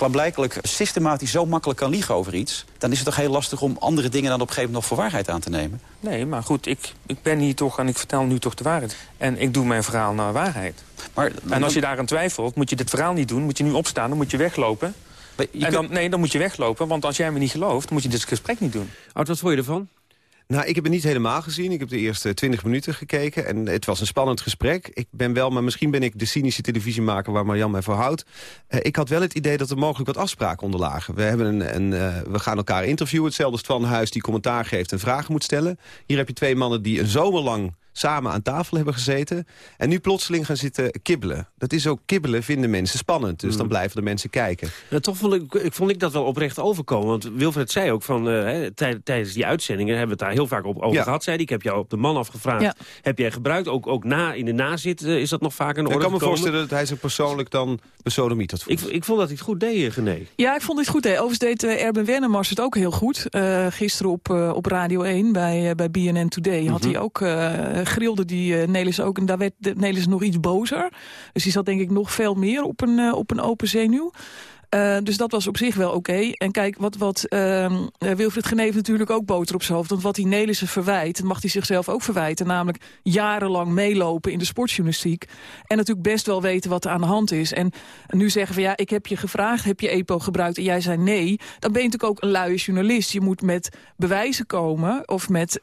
[SPEAKER 15] uh, blijkelijk systematisch zo makkelijk kan liegen over iets. Dan is het toch heel lastig om andere dingen dan op een gegeven moment nog voor waarheid aan te nemen.
[SPEAKER 16] Nee, maar goed, ik, ik ben hier toch en ik vertel nu toch de waarheid. En ik doe mijn verhaal naar waarheid. Maar, en als je daaraan twijfelt, moet je dit verhaal niet doen. Moet je nu opstaan, dan moet je weglopen. Je en dan, nee, dan moet je weglopen, want als jij me niet gelooft... moet je dit gesprek niet doen.
[SPEAKER 14] Oud, wat vond je ervan?
[SPEAKER 23] Nou, ik heb het niet helemaal gezien. Ik heb de eerste 20 minuten gekeken en het was een spannend gesprek. Ik ben wel, maar misschien ben ik de cynische televisiemaker waar Marjan mij voor houdt. Uh, ik had wel het idee dat er mogelijk wat afspraken onderlagen. We, hebben een, een uh, we gaan elkaar interviewen, hetzelfde als Van Huis die commentaar geeft en vragen moet stellen. Hier heb je twee mannen die een zomerlang samen aan tafel hebben gezeten... en nu plotseling gaan zitten kibbelen. Dat is ook kibbelen vinden mensen spannend. Dus mm. dan blijven de mensen kijken.
[SPEAKER 14] Ja, toch vond ik, ik, vond ik dat wel oprecht overkomen. Want Wilfred zei ook van uh, tij, tijdens die uitzendingen... hebben we het daar heel vaak op over ja. gehad. Zei ik heb jou op de man afgevraagd. Ja. Heb jij gebruikt? Ook, ook na, in de nazit uh, is dat nog vaak een orde
[SPEAKER 23] Ik kan me voorstellen dat hij zich persoonlijk dan besodemiet had
[SPEAKER 14] ik, ik vond dat hij het goed deed, Gené.
[SPEAKER 22] Ja, ik vond het goed deed. Overigens deed uh, Erben Wennemars het ook heel goed. gisteren op, op Radio 1 bij, bij BNN Today... had mm -hmm. hij ook grilde die Nelis ook. En daar werd Nelis nog iets bozer. Dus die zat denk ik nog veel meer op een, uh, op een open zenuw. Uh, dus dat was op zich wel oké. En kijk, wat, wat uh, Wilfried Geneef natuurlijk ook boter op zijn hoofd. Want wat die Nelissen verwijt, mag hij zichzelf ook verwijten. Namelijk jarenlang meelopen in de sportjournalistiek. En natuurlijk best wel weten wat er aan de hand is. En nu zeggen we, ja, ik heb je gevraagd, heb je EPO gebruikt? En jij zei nee. Dan ben je natuurlijk ook een luie journalist. Je moet met bewijzen komen of met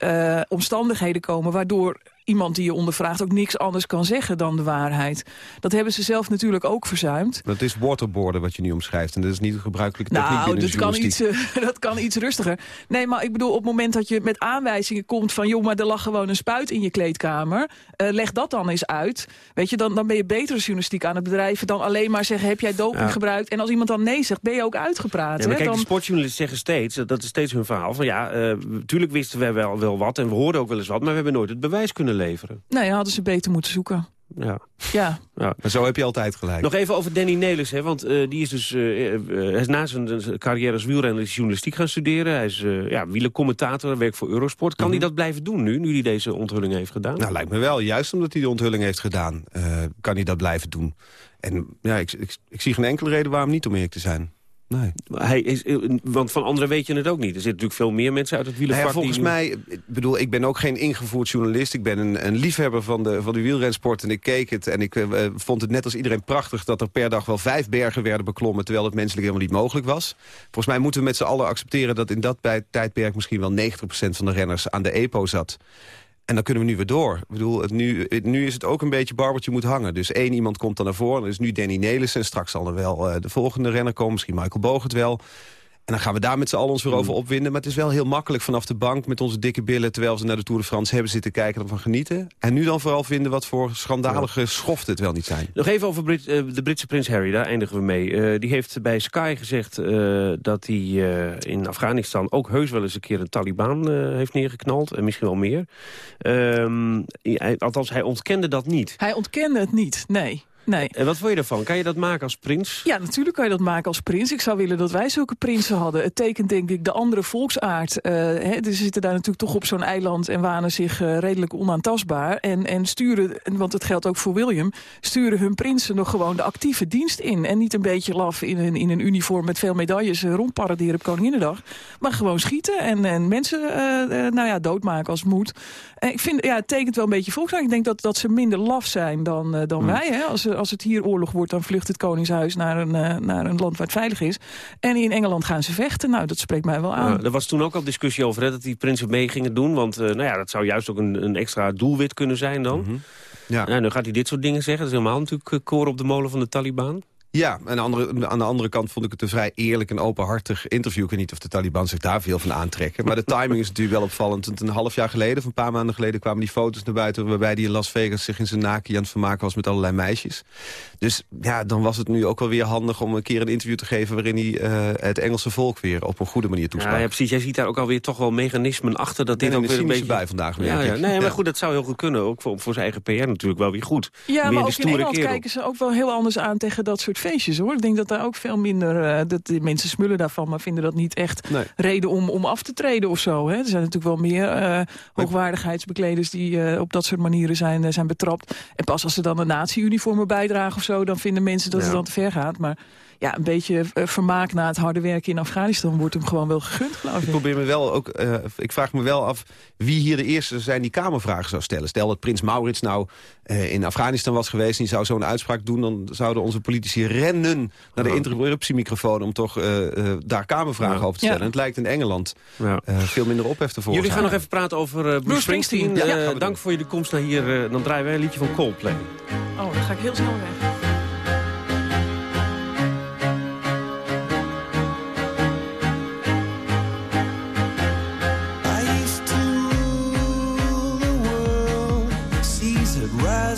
[SPEAKER 22] omstandigheden komen... waardoor iemand die je ondervraagt ook niks anders kan zeggen dan de waarheid. Dat hebben ze zelf natuurlijk ook verzuimd.
[SPEAKER 23] Dat is waterboarden wat je nu omschrijft. En dat is niet een gebruikelijke techniek
[SPEAKER 22] nou,
[SPEAKER 23] binnen
[SPEAKER 22] dat kan, iets, uh, [LAUGHS] dat kan iets rustiger. Nee, maar ik bedoel, op het moment dat je met aanwijzingen komt van... joh, maar er lag gewoon een spuit in je kleedkamer. Uh, leg dat dan eens uit. Weet je, dan, dan ben je betere journalistiek aan het bedrijven... dan alleen maar zeggen, heb jij doping ja. gebruikt? En als iemand dan nee zegt, ben je ook uitgepraat.
[SPEAKER 14] Ja, maar kijk,
[SPEAKER 22] dan...
[SPEAKER 14] de sportjournalisten zeggen steeds, dat is steeds hun verhaal... van ja, natuurlijk uh, wisten we wel, wel wat en we hoorden ook wel eens wat... maar we hebben nooit het bewijs kunnen leveren.
[SPEAKER 22] Nee, hadden ze beter moeten zoeken.
[SPEAKER 14] Ja.
[SPEAKER 22] Ja.
[SPEAKER 23] ja. Maar zo heb je altijd gelijk.
[SPEAKER 14] Nog even over Danny Nelis, hè, want uh, die is dus uh, uh, is na zijn carrière als wielrenner journalistiek gaan studeren. Hij is ja, wielercommentator, werkt voor Eurosport. Kan mm -hmm. hij dat blijven doen nu, nu hij deze onthulling heeft gedaan?
[SPEAKER 23] Nou, lijkt me wel. Juist omdat hij de onthulling heeft gedaan, kan hij dat blijven doen. En ja, ik, ik, ik zie geen enkele reden waarom niet om eerlijk te zijn. Nee.
[SPEAKER 14] Hij is, want van anderen weet je het ook niet. Er zitten natuurlijk veel meer mensen uit het wielervak.
[SPEAKER 23] Nou ja, volgens mij, ik bedoel, ik ben ook geen ingevoerd journalist. Ik ben een, een liefhebber van de, van de wielrensport en ik keek het. En ik uh, vond het net als iedereen prachtig dat er per dag wel vijf bergen werden beklommen... terwijl het menselijk helemaal niet mogelijk was. Volgens mij moeten we met z'n allen accepteren dat in dat tijdperk... misschien wel 90% van de renners aan de EPO zat. En dan kunnen we nu weer door. Ik bedoel, het nu, nu is het ook een beetje barbertje moet hangen. Dus één iemand komt dan naar voren. Dat is nu Danny Nelissen. En straks zal er wel uh, de volgende renner komen. Misschien Michael Bogert wel. En dan gaan we daar met z'n allen ons weer over
[SPEAKER 14] Mm.
[SPEAKER 23] opwinden. Maar het is wel heel makkelijk vanaf de bank met onze dikke billen... terwijl ze naar de Tour de France hebben zitten kijken en ervan genieten. En nu dan vooral vinden wat voor schandalige schoften het wel niet zijn.
[SPEAKER 14] Nog even over Brit- eh, de Britse prins Harry, daar eindigen we mee. Eh, die heeft bij Sky gezegd eh, dat hij eh, in Afghanistan ook heus wel eens een keer een Taliban eh, heeft neergeknald. En misschien wel meer. Ehm, hij- althans, hij ontkende dat niet.
[SPEAKER 22] Hij ontkende het niet, nee. Nee.
[SPEAKER 14] En wat vond je daarvan? Kan je dat maken als prins?
[SPEAKER 22] Ja, natuurlijk kan je dat maken als prins. Ik zou willen dat wij zulke prinsen hadden. Het tekent denk ik de andere volksaard. Eh, hè, dus ze zitten daar natuurlijk toch op zo'n eiland... en wanen zich eh, redelijk onaantastbaar. En, en sturen, en want het geldt ook voor William... sturen hun prinsen nog gewoon de actieve dienst in. En niet een beetje laf in een, in een uniform met veel medailles... eh, rondparaderen op Koninginnedag. Maar gewoon schieten en, en mensen nou ja, doodmaken als het moet. En ik vind, ja, het tekent wel een beetje volksaard. Ik denk dat, dat ze minder laf zijn dan, eh, dan
[SPEAKER 14] Hmm.
[SPEAKER 22] wij. Hè? Als, als het hier oorlog wordt, dan vlucht het Koningshuis naar een, eh, naar een land waar het veilig is. En in Engeland gaan ze vechten. Nou, dat spreekt mij wel aan.
[SPEAKER 14] Ja, er was toen ook al discussie over hè, dat die prinsen mee gingen doen. Want eh, nou ja, dat zou juist ook een, een extra doelwit kunnen zijn dan.
[SPEAKER 23] Mhm. Ja.
[SPEAKER 14] Nou, nu gaat hij dit soort dingen zeggen. Dat is helemaal natuurlijk eh, koren op de molen van de Taliban.
[SPEAKER 23] Ja, en aan de, andere, aan de andere kant vond ik het een vrij eerlijk en openhartig interview. Ik weet niet of de Taliban zich daar veel van aantrekken. Maar de timing is natuurlijk wel opvallend. Want een half jaar geleden, of een paar maanden geleden... kwamen die foto's naar buiten waarbij hij in Las Vegas zich in zijn naki aan het vermaken was met allerlei meisjes. Dus ja, dan was het nu ook wel weer handig om een keer een interview te geven... waarin hij eh, het Engelse volk weer op een goede manier toesprak.
[SPEAKER 14] Ja, ja, precies. Jij ziet daar ook alweer toch wel mechanismen achter. Dat dit ook weer een beetje...
[SPEAKER 23] bui vandaag,
[SPEAKER 14] Ja,
[SPEAKER 23] merk
[SPEAKER 14] ja. Nee, maar
[SPEAKER 23] Ja.
[SPEAKER 14] goed, dat zou heel goed kunnen. Ook voor, voor zijn eigen PR natuurlijk wel weer goed.
[SPEAKER 22] Ja,
[SPEAKER 14] Meer
[SPEAKER 22] maar
[SPEAKER 14] de
[SPEAKER 22] ook in Engeland
[SPEAKER 14] kerel.
[SPEAKER 22] kijken ze ook wel heel anders aan tegen dat soort feestjes, hoor. Ik denk dat daar ook veel minder... eh, dat de mensen smullen daarvan, maar vinden dat niet echt reden om, om af te treden of zo. Hè. Er zijn natuurlijk wel meer eh, hoogwaardigheidsbekleders die eh, op dat soort manieren zijn, zijn betrapt. En pas als ze dan een nazi-uniformen bijdragen of zo, dan vinden mensen dat
[SPEAKER 23] Ja.
[SPEAKER 22] het dan te ver gaat. Maar ja, een beetje eh, vermaak na het harde werken in Afghanistan wordt hem gewoon wel gegund, geloof
[SPEAKER 23] Ik
[SPEAKER 22] ik.
[SPEAKER 23] probeer me wel ook. eh, ik vraag me wel af wie hier de eerste zijn die Kamervragen zou stellen. Stel dat Prins Maurits nou eh, in Afghanistan was geweest en die zou zo'n uitspraak doen, dan zouden onze politici rennen naar de interruptiemicrofoon om toch daar Kamervragen
[SPEAKER 14] Ja.
[SPEAKER 23] over te stellen.
[SPEAKER 14] Ja.
[SPEAKER 23] Het lijkt in Engeland
[SPEAKER 14] Ja.
[SPEAKER 23] eh, veel minder ophef te
[SPEAKER 14] Jullie gaan nog even praten over Bruce,
[SPEAKER 22] Bruce
[SPEAKER 14] Springsteen.
[SPEAKER 22] Springsteen. Ja,
[SPEAKER 14] dank voor jullie komst naar hier. Dan draaien wij een liedje van Coldplay.
[SPEAKER 22] Oh, dan ga ik heel snel weg.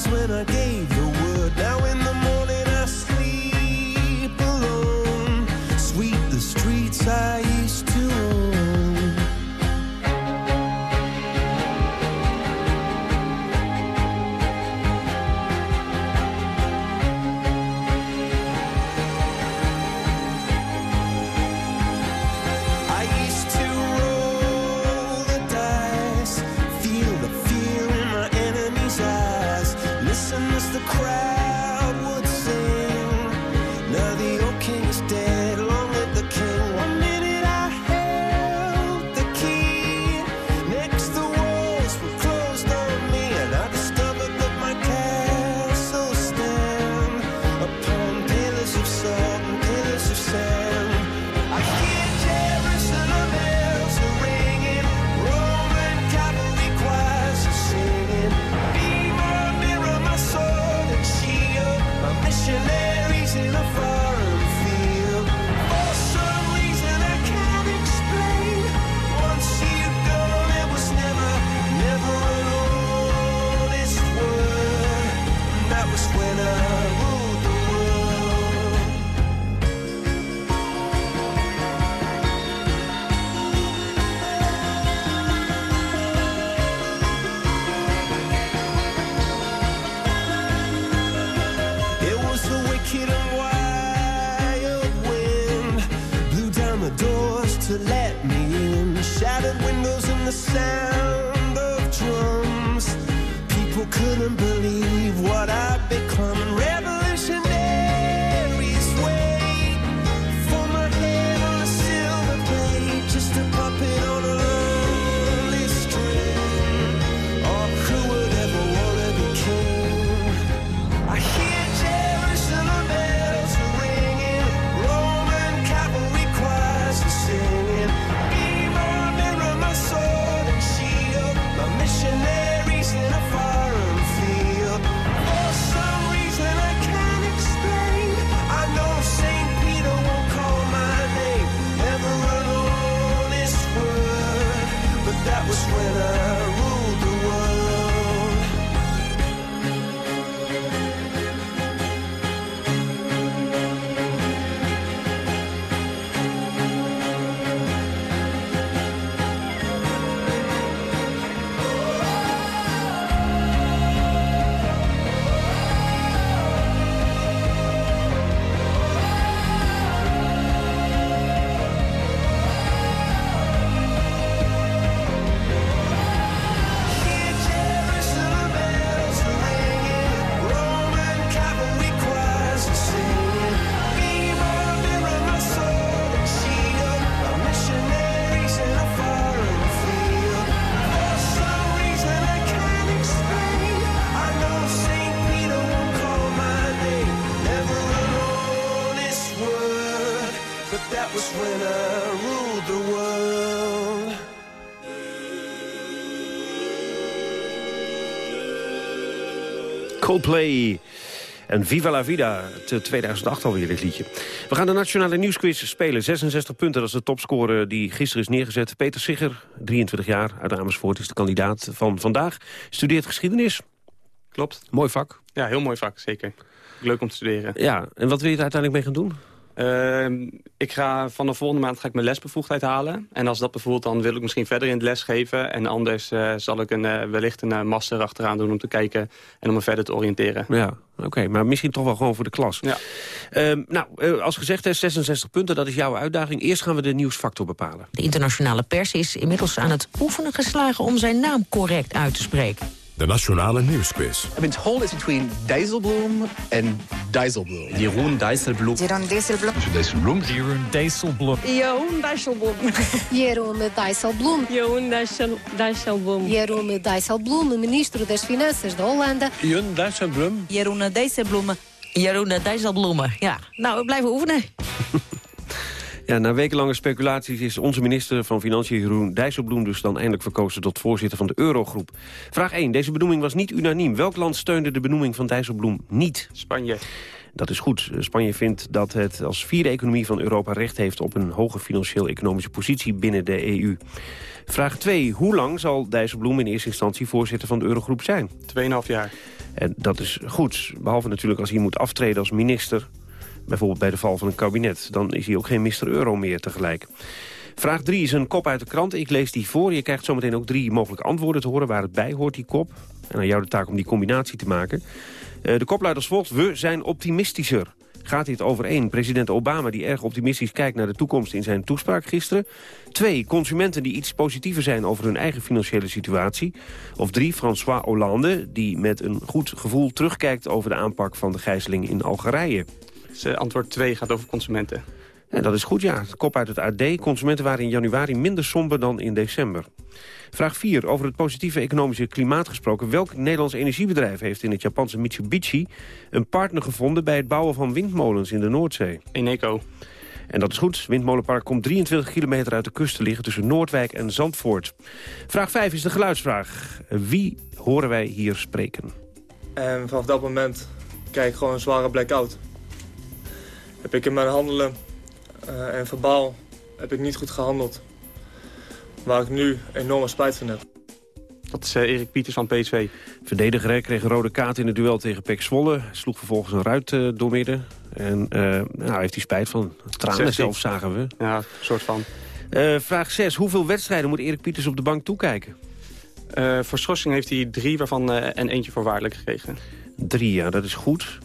[SPEAKER 27] When I gave
[SPEAKER 14] Coldplay en Viva la Vida, te 2008 alweer dit liedje. We gaan de Nationale Nieuwsquiz spelen. 66 punten, dat is de topscore die gisteren is neergezet. Peter Sigger, 23 jaar, uit Amersfoort, is de kandidaat van vandaag. Studeert geschiedenis.
[SPEAKER 28] Klopt.
[SPEAKER 14] Mooi vak.
[SPEAKER 28] Ja, heel mooi vak, zeker. Leuk om te studeren.
[SPEAKER 14] Ja, en wat wil je er uiteindelijk mee gaan doen?
[SPEAKER 28] Ehm, ik ga van de volgende maand ga ik mijn lesbevoegdheid halen. En als dat bijvoorbeeld, dan wil ik misschien verder in het les geven. En anders eh, zal ik een, eh, wellicht een eh, master achteraan doen om te kijken en om me verder te oriënteren.
[SPEAKER 14] Ja, oké, maar misschien toch wel gewoon voor de klas.
[SPEAKER 28] Ja.
[SPEAKER 14] Ehm, nou, als gezegd, hè, 66 punten, dat is jouw uitdaging. Eerst gaan we de nieuwsfactor bepalen.
[SPEAKER 29] De internationale pers is inmiddels aan het oefenen geslagen om zijn naam correct uit te spreken.
[SPEAKER 1] De Nationale Nieuwsquiz.
[SPEAKER 30] I've been told it's between Dijsselbloem and Dijsselbloem. Jeroen Dijsselbloem.
[SPEAKER 31] Jeroen Dijsselbloem.
[SPEAKER 30] Dijsselbloem. Jeroen Dijsselbloem.
[SPEAKER 31] Jeroen Dijsselbloem. Jeroen Dijsselbloem. Jeroen Dijsselbloem. Jeroen Dijsselbloem, ministro das Finanças da Holanda.
[SPEAKER 30] Jeroen Dijsselbloem.
[SPEAKER 29] Jeroen Dijsselbloemen. Jeroen Dijsselbloemen. Ja, nou, we blijven oefenen. [LAUGHS]
[SPEAKER 14] Ja, na wekenlange speculaties is onze minister van Financiën Jeroen Dijsselbloem dus dan eindelijk verkozen tot voorzitter van de Eurogroep. Vraag 1. Deze benoeming was niet unaniem. Welk land steunde de benoeming van Dijsselbloem niet?
[SPEAKER 28] Spanje.
[SPEAKER 14] Dat is goed. Spanje vindt dat het als vierde economie van Europa recht heeft op een hoge financieel-economische positie binnen de EU. Vraag 2. Hoe lang zal Dijsselbloem in eerste instantie voorzitter van de Eurogroep zijn?
[SPEAKER 28] 2,5 jaar.
[SPEAKER 14] En dat is goed. Behalve natuurlijk als hij moet aftreden als minister. Bijvoorbeeld bij de val van een kabinet. Dan is hij ook geen Mr. Euro meer tegelijk. Vraag 3 is een kop uit de krant. Ik lees die voor. Je krijgt zometeen ook drie mogelijke antwoorden te horen waar het bij hoort, die kop. En aan jou de taak om die combinatie te maken. Eh, de kop luidt als volgt. We zijn optimistischer. Gaat dit overeen? President Obama die erg optimistisch kijkt naar de toekomst in zijn toespraak gisteren. Twee, consumenten die iets positiever zijn over hun eigen financiële situatie. Of drie, François Hollande die met een goed gevoel terugkijkt over de aanpak van de gijzeling in Algerije.
[SPEAKER 28] Dus, eh, antwoord 2 gaat over consumenten.
[SPEAKER 14] En dat is goed, ja. Kop uit het AD. Consumenten waren in januari minder somber dan in december. Vraag 4. Over het positieve economische klimaat gesproken. Welk Nederlands energiebedrijf heeft in het Japanse Mitsubishi... een partner gevonden bij het bouwen van windmolens in de Noordzee?
[SPEAKER 28] Eneco.
[SPEAKER 14] En dat is goed. Windmolenpark komt 23 kilometer uit de kust te liggen... tussen Noordwijk en Zandvoort. Vraag 5 is de geluidsvraag. Wie horen wij hier spreken?
[SPEAKER 32] En vanaf dat moment krijg ik gewoon een zware blackout. Heb ik in mijn handelen eh, en verbaal heb ik niet goed gehandeld. Waar ik nu enorme spijt van heb.
[SPEAKER 28] Dat is eh, Erik Pieters van PSV.
[SPEAKER 14] Verdediger kreeg een rode kaart in het duel tegen Pek Zwolle. Sloeg vervolgens een ruit eh, doormidden. En eh nou, heeft hij spijt van. Tranen zelf zagen we.
[SPEAKER 28] Ja, een soort van.
[SPEAKER 14] Eh, vraag 6. Hoeveel wedstrijden moet Erik Pieters op de bank toekijken?
[SPEAKER 28] Eh, voor schorsing heeft hij drie, waarvan eh, en eentje voorwaardelijk gekregen.
[SPEAKER 14] Drie, ja, dat is goed.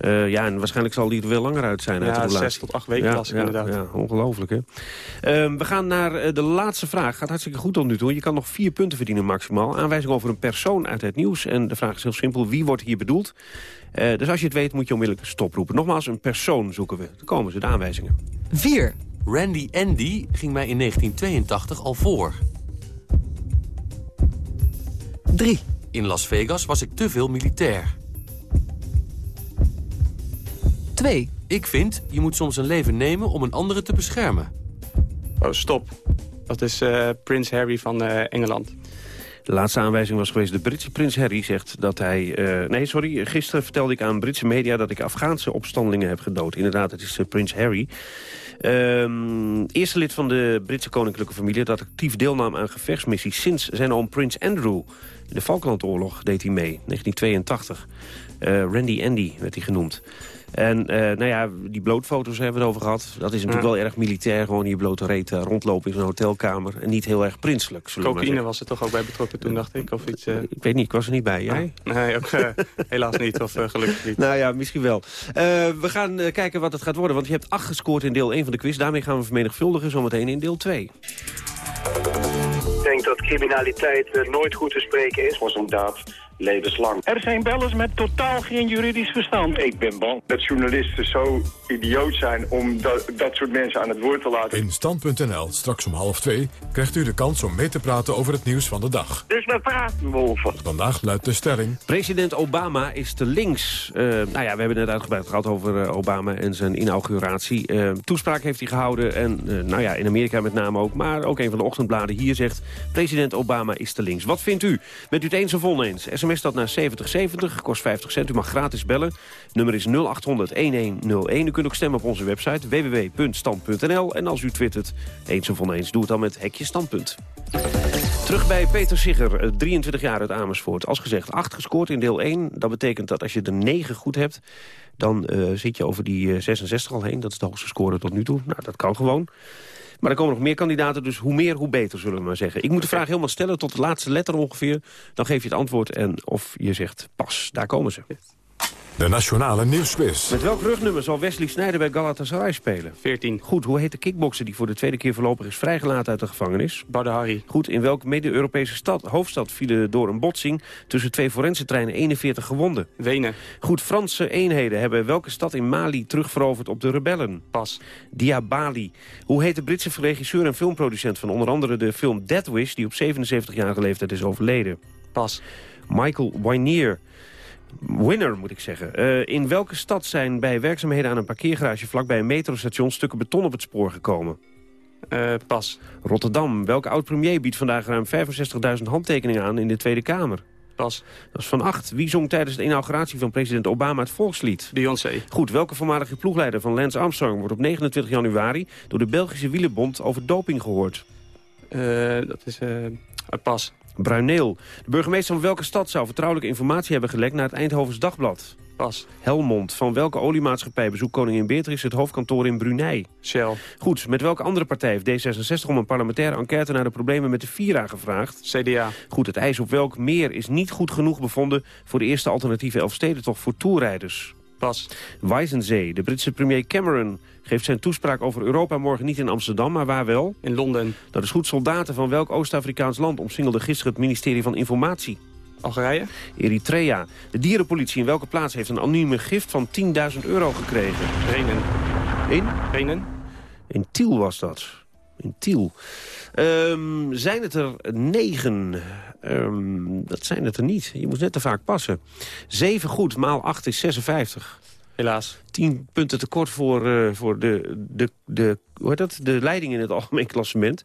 [SPEAKER 14] Eh, ja, en waarschijnlijk zal hij er wel langer uit zijn. uit
[SPEAKER 28] Ja,
[SPEAKER 14] de relatie.
[SPEAKER 28] zes tot acht weken
[SPEAKER 14] ja,
[SPEAKER 28] las ik
[SPEAKER 14] ja,
[SPEAKER 28] inderdaad.
[SPEAKER 14] Ja, ongelooflijk, hè? Ehm, we gaan naar eh, de laatste vraag. Gaat hartstikke goed tot nu toe. Je kan nog vier punten verdienen maximaal. Aanwijzing over een persoon uit het nieuws. En de vraag is heel simpel. Wie wordt hier bedoeld? Eh, dus als je het weet, moet je onmiddellijk stoproepen. Nogmaals, een persoon zoeken we. Dan komen ze, de aanwijzingen.
[SPEAKER 33] 4. Randy Andy ging mij in 1982 al voor. 3. In Las Vegas was ik te veel militair. 2. Ik vind, je moet soms een leven nemen om een andere te beschermen.
[SPEAKER 28] Oh, stop. Dat is eh, Prins Harry van eh, Engeland.
[SPEAKER 14] De laatste aanwijzing was geweest. De Britse prins Harry zegt dat hij... eh, nee, sorry. Gisteren vertelde ik aan Britse media dat ik Afghaanse opstandelingen heb gedood. Inderdaad, het is prins Harry. Ehm, eerste lid van de Britse koninklijke familie... dat actief deelnam aan gevechtsmissies sinds zijn oom prins Andrew. In de Falklandoorlog deed hij mee, 1982. Eh, Randy Andy werd hij genoemd. En eh, nou ja, die blootfoto's hebben we het over gehad. Dat is natuurlijk
[SPEAKER 28] Ja.
[SPEAKER 14] wel erg militair. Gewoon je blote reet eh, rondlopen in zo'n hotelkamer. En niet heel erg prinselijk,
[SPEAKER 28] Cocaïne was er toch ook bij betrokken toen, dacht ik? Of iets, eh,
[SPEAKER 14] Ik weet niet, ik was er niet bij. Jij?
[SPEAKER 28] Nee, ook, eh, [LAUGHS] helaas niet. Of gelukkig niet.
[SPEAKER 14] Nou ja, misschien wel. Eh, we gaan eh, kijken wat het gaat worden. Want je hebt acht gescoord in deel 1 van de quiz. Daarmee gaan we vermenigvuldigen zometeen in deel 2.
[SPEAKER 34] Ik denk dat criminaliteit nooit goed te spreken is. was inderdaad
[SPEAKER 35] levenslang.
[SPEAKER 36] Er zijn bellers met totaal geen juridisch verstand.
[SPEAKER 35] Ik ben bang dat journalisten zo idioot zijn om dat, dat soort mensen aan het woord te laten.
[SPEAKER 1] In Stand.nl, straks om half twee, krijgt u de kans om mee te praten over het nieuws van de dag.
[SPEAKER 36] Dus we praten, Wolven.
[SPEAKER 1] Vandaag luidt de stelling...
[SPEAKER 14] President Obama is te links. Uh, nou ja, we hebben het net uitgebreid gehad over uh, Obama en zijn inauguratie. Uh, toespraak heeft hij gehouden en nou ja, in Amerika met name ook. Maar ook een van de ochtendbladen hier zegt... president Obama is te links. Wat vindt u? Bent u het eens of oneens? SMS dat naar 7070, kost 50 cent. U mag gratis bellen. Nummer is 0800-1101. U kunt ook stemmen op onze website www.stand.nl. En als u twittert eens of oneens, doe het dan met hekje standpunt. Terug bij Peter Sigger, 23 jaar uit Amersfoort. Als gezegd, 8 gescoord in deel 1. Dat betekent dat als je er 9 goed hebt... dan uh, zit je over die uh, 66 al heen. Dat is de hoogste score tot nu toe. Nou, dat kan gewoon. Maar er komen nog meer kandidaten, dus hoe meer, hoe beter, zullen we maar zeggen. Ik moet de vraag helemaal stellen tot de laatste letter ongeveer. Dan geef je het antwoord en of je zegt pas, daar komen ze.
[SPEAKER 1] De Nationale Nieuwsquiz.
[SPEAKER 14] Met welk rugnummer zal Wesley Snijder bij Galatasaray spelen?
[SPEAKER 28] 14.
[SPEAKER 14] Goed, hoe heet de kickbokser die voor de tweede keer voorlopig is vrijgelaten uit de gevangenis?
[SPEAKER 28] Badahari.
[SPEAKER 14] Goed, in welke mede-Europese stad, hoofdstad vielen door een botsing tussen twee forensentreinen 41 gewonden?
[SPEAKER 28] Wenen.
[SPEAKER 14] Goed, Franse eenheden hebben welke stad in Mali terugveroverd op de rebellen?
[SPEAKER 28] Pas.
[SPEAKER 14] Diabali. Hoe heet de Britse regisseur en filmproducent van onder andere de film Death Wish die op 77-jarige leeftijd is overleden?
[SPEAKER 28] Pas.
[SPEAKER 14] Michael Wynier. Winner, moet ik zeggen. Uh, in welke stad zijn bij werkzaamheden aan een parkeergarage... vlakbij een metrostation stukken beton op het spoor gekomen?
[SPEAKER 28] Uh, pas.
[SPEAKER 14] Rotterdam. Welke oud-premier biedt vandaag ruim 65.000 handtekeningen aan in de Tweede Kamer?
[SPEAKER 28] Pas.
[SPEAKER 14] Dat is van acht. Wie zong tijdens de inauguratie van president Obama het volkslied?
[SPEAKER 28] Beyoncé.
[SPEAKER 14] Goed, welke voormalige ploegleider van Lance Armstrong... wordt op 29 januari door de Belgische Wielenbond over doping gehoord?
[SPEAKER 28] Uh, dat is pas.
[SPEAKER 14] Bruineel. De burgemeester van welke stad zou vertrouwelijke informatie hebben gelekt naar het Eindhovens Dagblad?
[SPEAKER 28] Pas.
[SPEAKER 14] Helmond. Van welke oliemaatschappij bezoekt koningin Beatrix het hoofdkantoor in Brunei?
[SPEAKER 28] Shell.
[SPEAKER 14] Goed. Met welke andere partij heeft D66 om een parlementaire enquête naar de problemen met de Vira gevraagd?
[SPEAKER 28] CDA.
[SPEAKER 14] Goed. Het ijs op welk meer is niet goed genoeg bevonden voor de eerste alternatieve Elfstedentocht voor toerrijders?
[SPEAKER 28] Pas.
[SPEAKER 14] Weizenzee. De Britse premier Cameron geeft zijn toespraak over Europa morgen niet in Amsterdam, maar waar wel?
[SPEAKER 28] In Londen.
[SPEAKER 14] Dat is goed. Soldaten van welk Oost-Afrikaans land omsingelden gisteren het ministerie van Informatie?
[SPEAKER 28] Algerije?
[SPEAKER 14] Eritrea. De dierenpolitie in welke plaats heeft een anonieme gift van 10.000 euro gekregen?
[SPEAKER 28] Renen.
[SPEAKER 14] In?
[SPEAKER 28] Renen.
[SPEAKER 14] In Tiel was dat. In Tiel. Um, zijn het er negen? Um, dat zijn het er niet. Je moet net te vaak passen. Zeven goed, maal acht is 56.
[SPEAKER 28] Helaas.
[SPEAKER 14] 10 punten tekort voor, uh, voor de, de, de, hoe heet dat? de leiding in het [LAUGHS] algemeen klassement.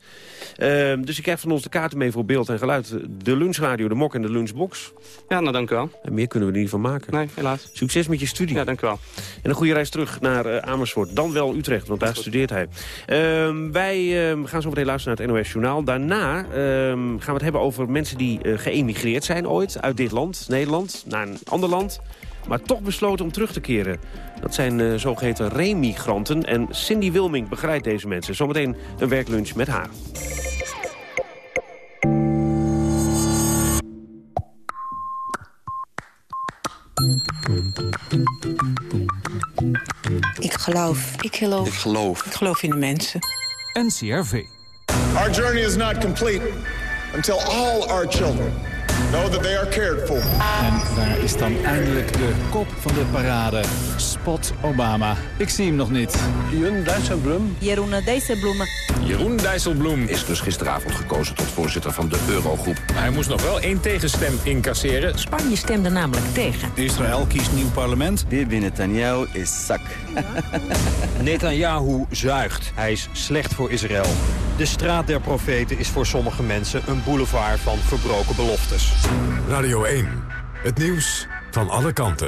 [SPEAKER 14] Uh, dus ik heb van ons de kaarten mee voor beeld en geluid. De lunchradio, de mok en de lunchbox.
[SPEAKER 28] Ja, nou dank u wel.
[SPEAKER 14] En meer kunnen we er niet van maken.
[SPEAKER 28] Nee, helaas.
[SPEAKER 14] Succes met je studie.
[SPEAKER 28] Ja, dank u wel.
[SPEAKER 14] En een goede reis terug naar uh, Amersfoort. Dan wel Utrecht, want daar studeert hij. Uh, wij ehm, gaan zo meteen luisteren naar het NOS Journaal. Daarna ehm, gaan we het hebben over mensen die eh, geëmigreerd zijn ooit... uit dit land, Nederland, naar een ander land maar toch besloten om terug te keren. Dat zijn uh, zogeheten remigranten en Cindy Wilming begrijpt deze mensen. Zometeen een werklunch met haar.
[SPEAKER 37] Ik geloof. Ik geloof.
[SPEAKER 38] Ik geloof.
[SPEAKER 37] Ik geloof in de mensen.
[SPEAKER 38] NCRV.
[SPEAKER 39] Our journey is not complete until all our children know that they are cared for.
[SPEAKER 2] En daar is dan eindelijk de kop van de parade. Spot Obama. Ik zie hem nog niet.
[SPEAKER 40] Jeroen Dijsselbloem.
[SPEAKER 37] Jeroen Dijsselbloem.
[SPEAKER 38] Jeroen Dijsselbloem is dus gisteravond gekozen tot voorzitter van de Eurogroep.
[SPEAKER 24] Hij moest nog wel één tegenstem incasseren.
[SPEAKER 29] Spanje stemde namelijk tegen.
[SPEAKER 2] Israël kiest nieuw parlement.
[SPEAKER 34] Bibi Netanyahu is zak. [LAUGHS]
[SPEAKER 41] Netanyahu zuigt. Hij is slecht voor Israël. De straat der profeten is voor sommige mensen een boulevard van verbroken beloftes.
[SPEAKER 1] Radio 1. Het nieuws van alle kanten.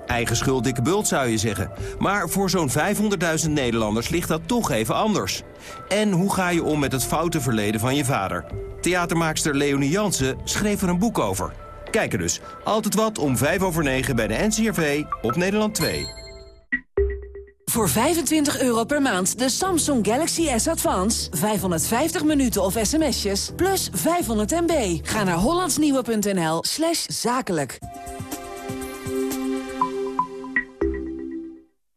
[SPEAKER 42] eigen schuld dikke bult zou je zeggen. Maar voor zo'n 500.000 Nederlanders ligt dat toch even anders. En hoe ga je om met het foute verleden van je vader? Theatermaakster Leonie Jansen schreef er een boek over. Kijk er dus. Altijd wat om 5 over 9 bij de NCRV op Nederland 2.
[SPEAKER 43] Voor 25 euro per maand de Samsung Galaxy S Advance. 550 minuten of sms'jes, plus 500 MB. Ga naar hollandsnieuwe.nl zakelijk.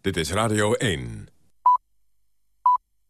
[SPEAKER 1] Dit is Radio 1.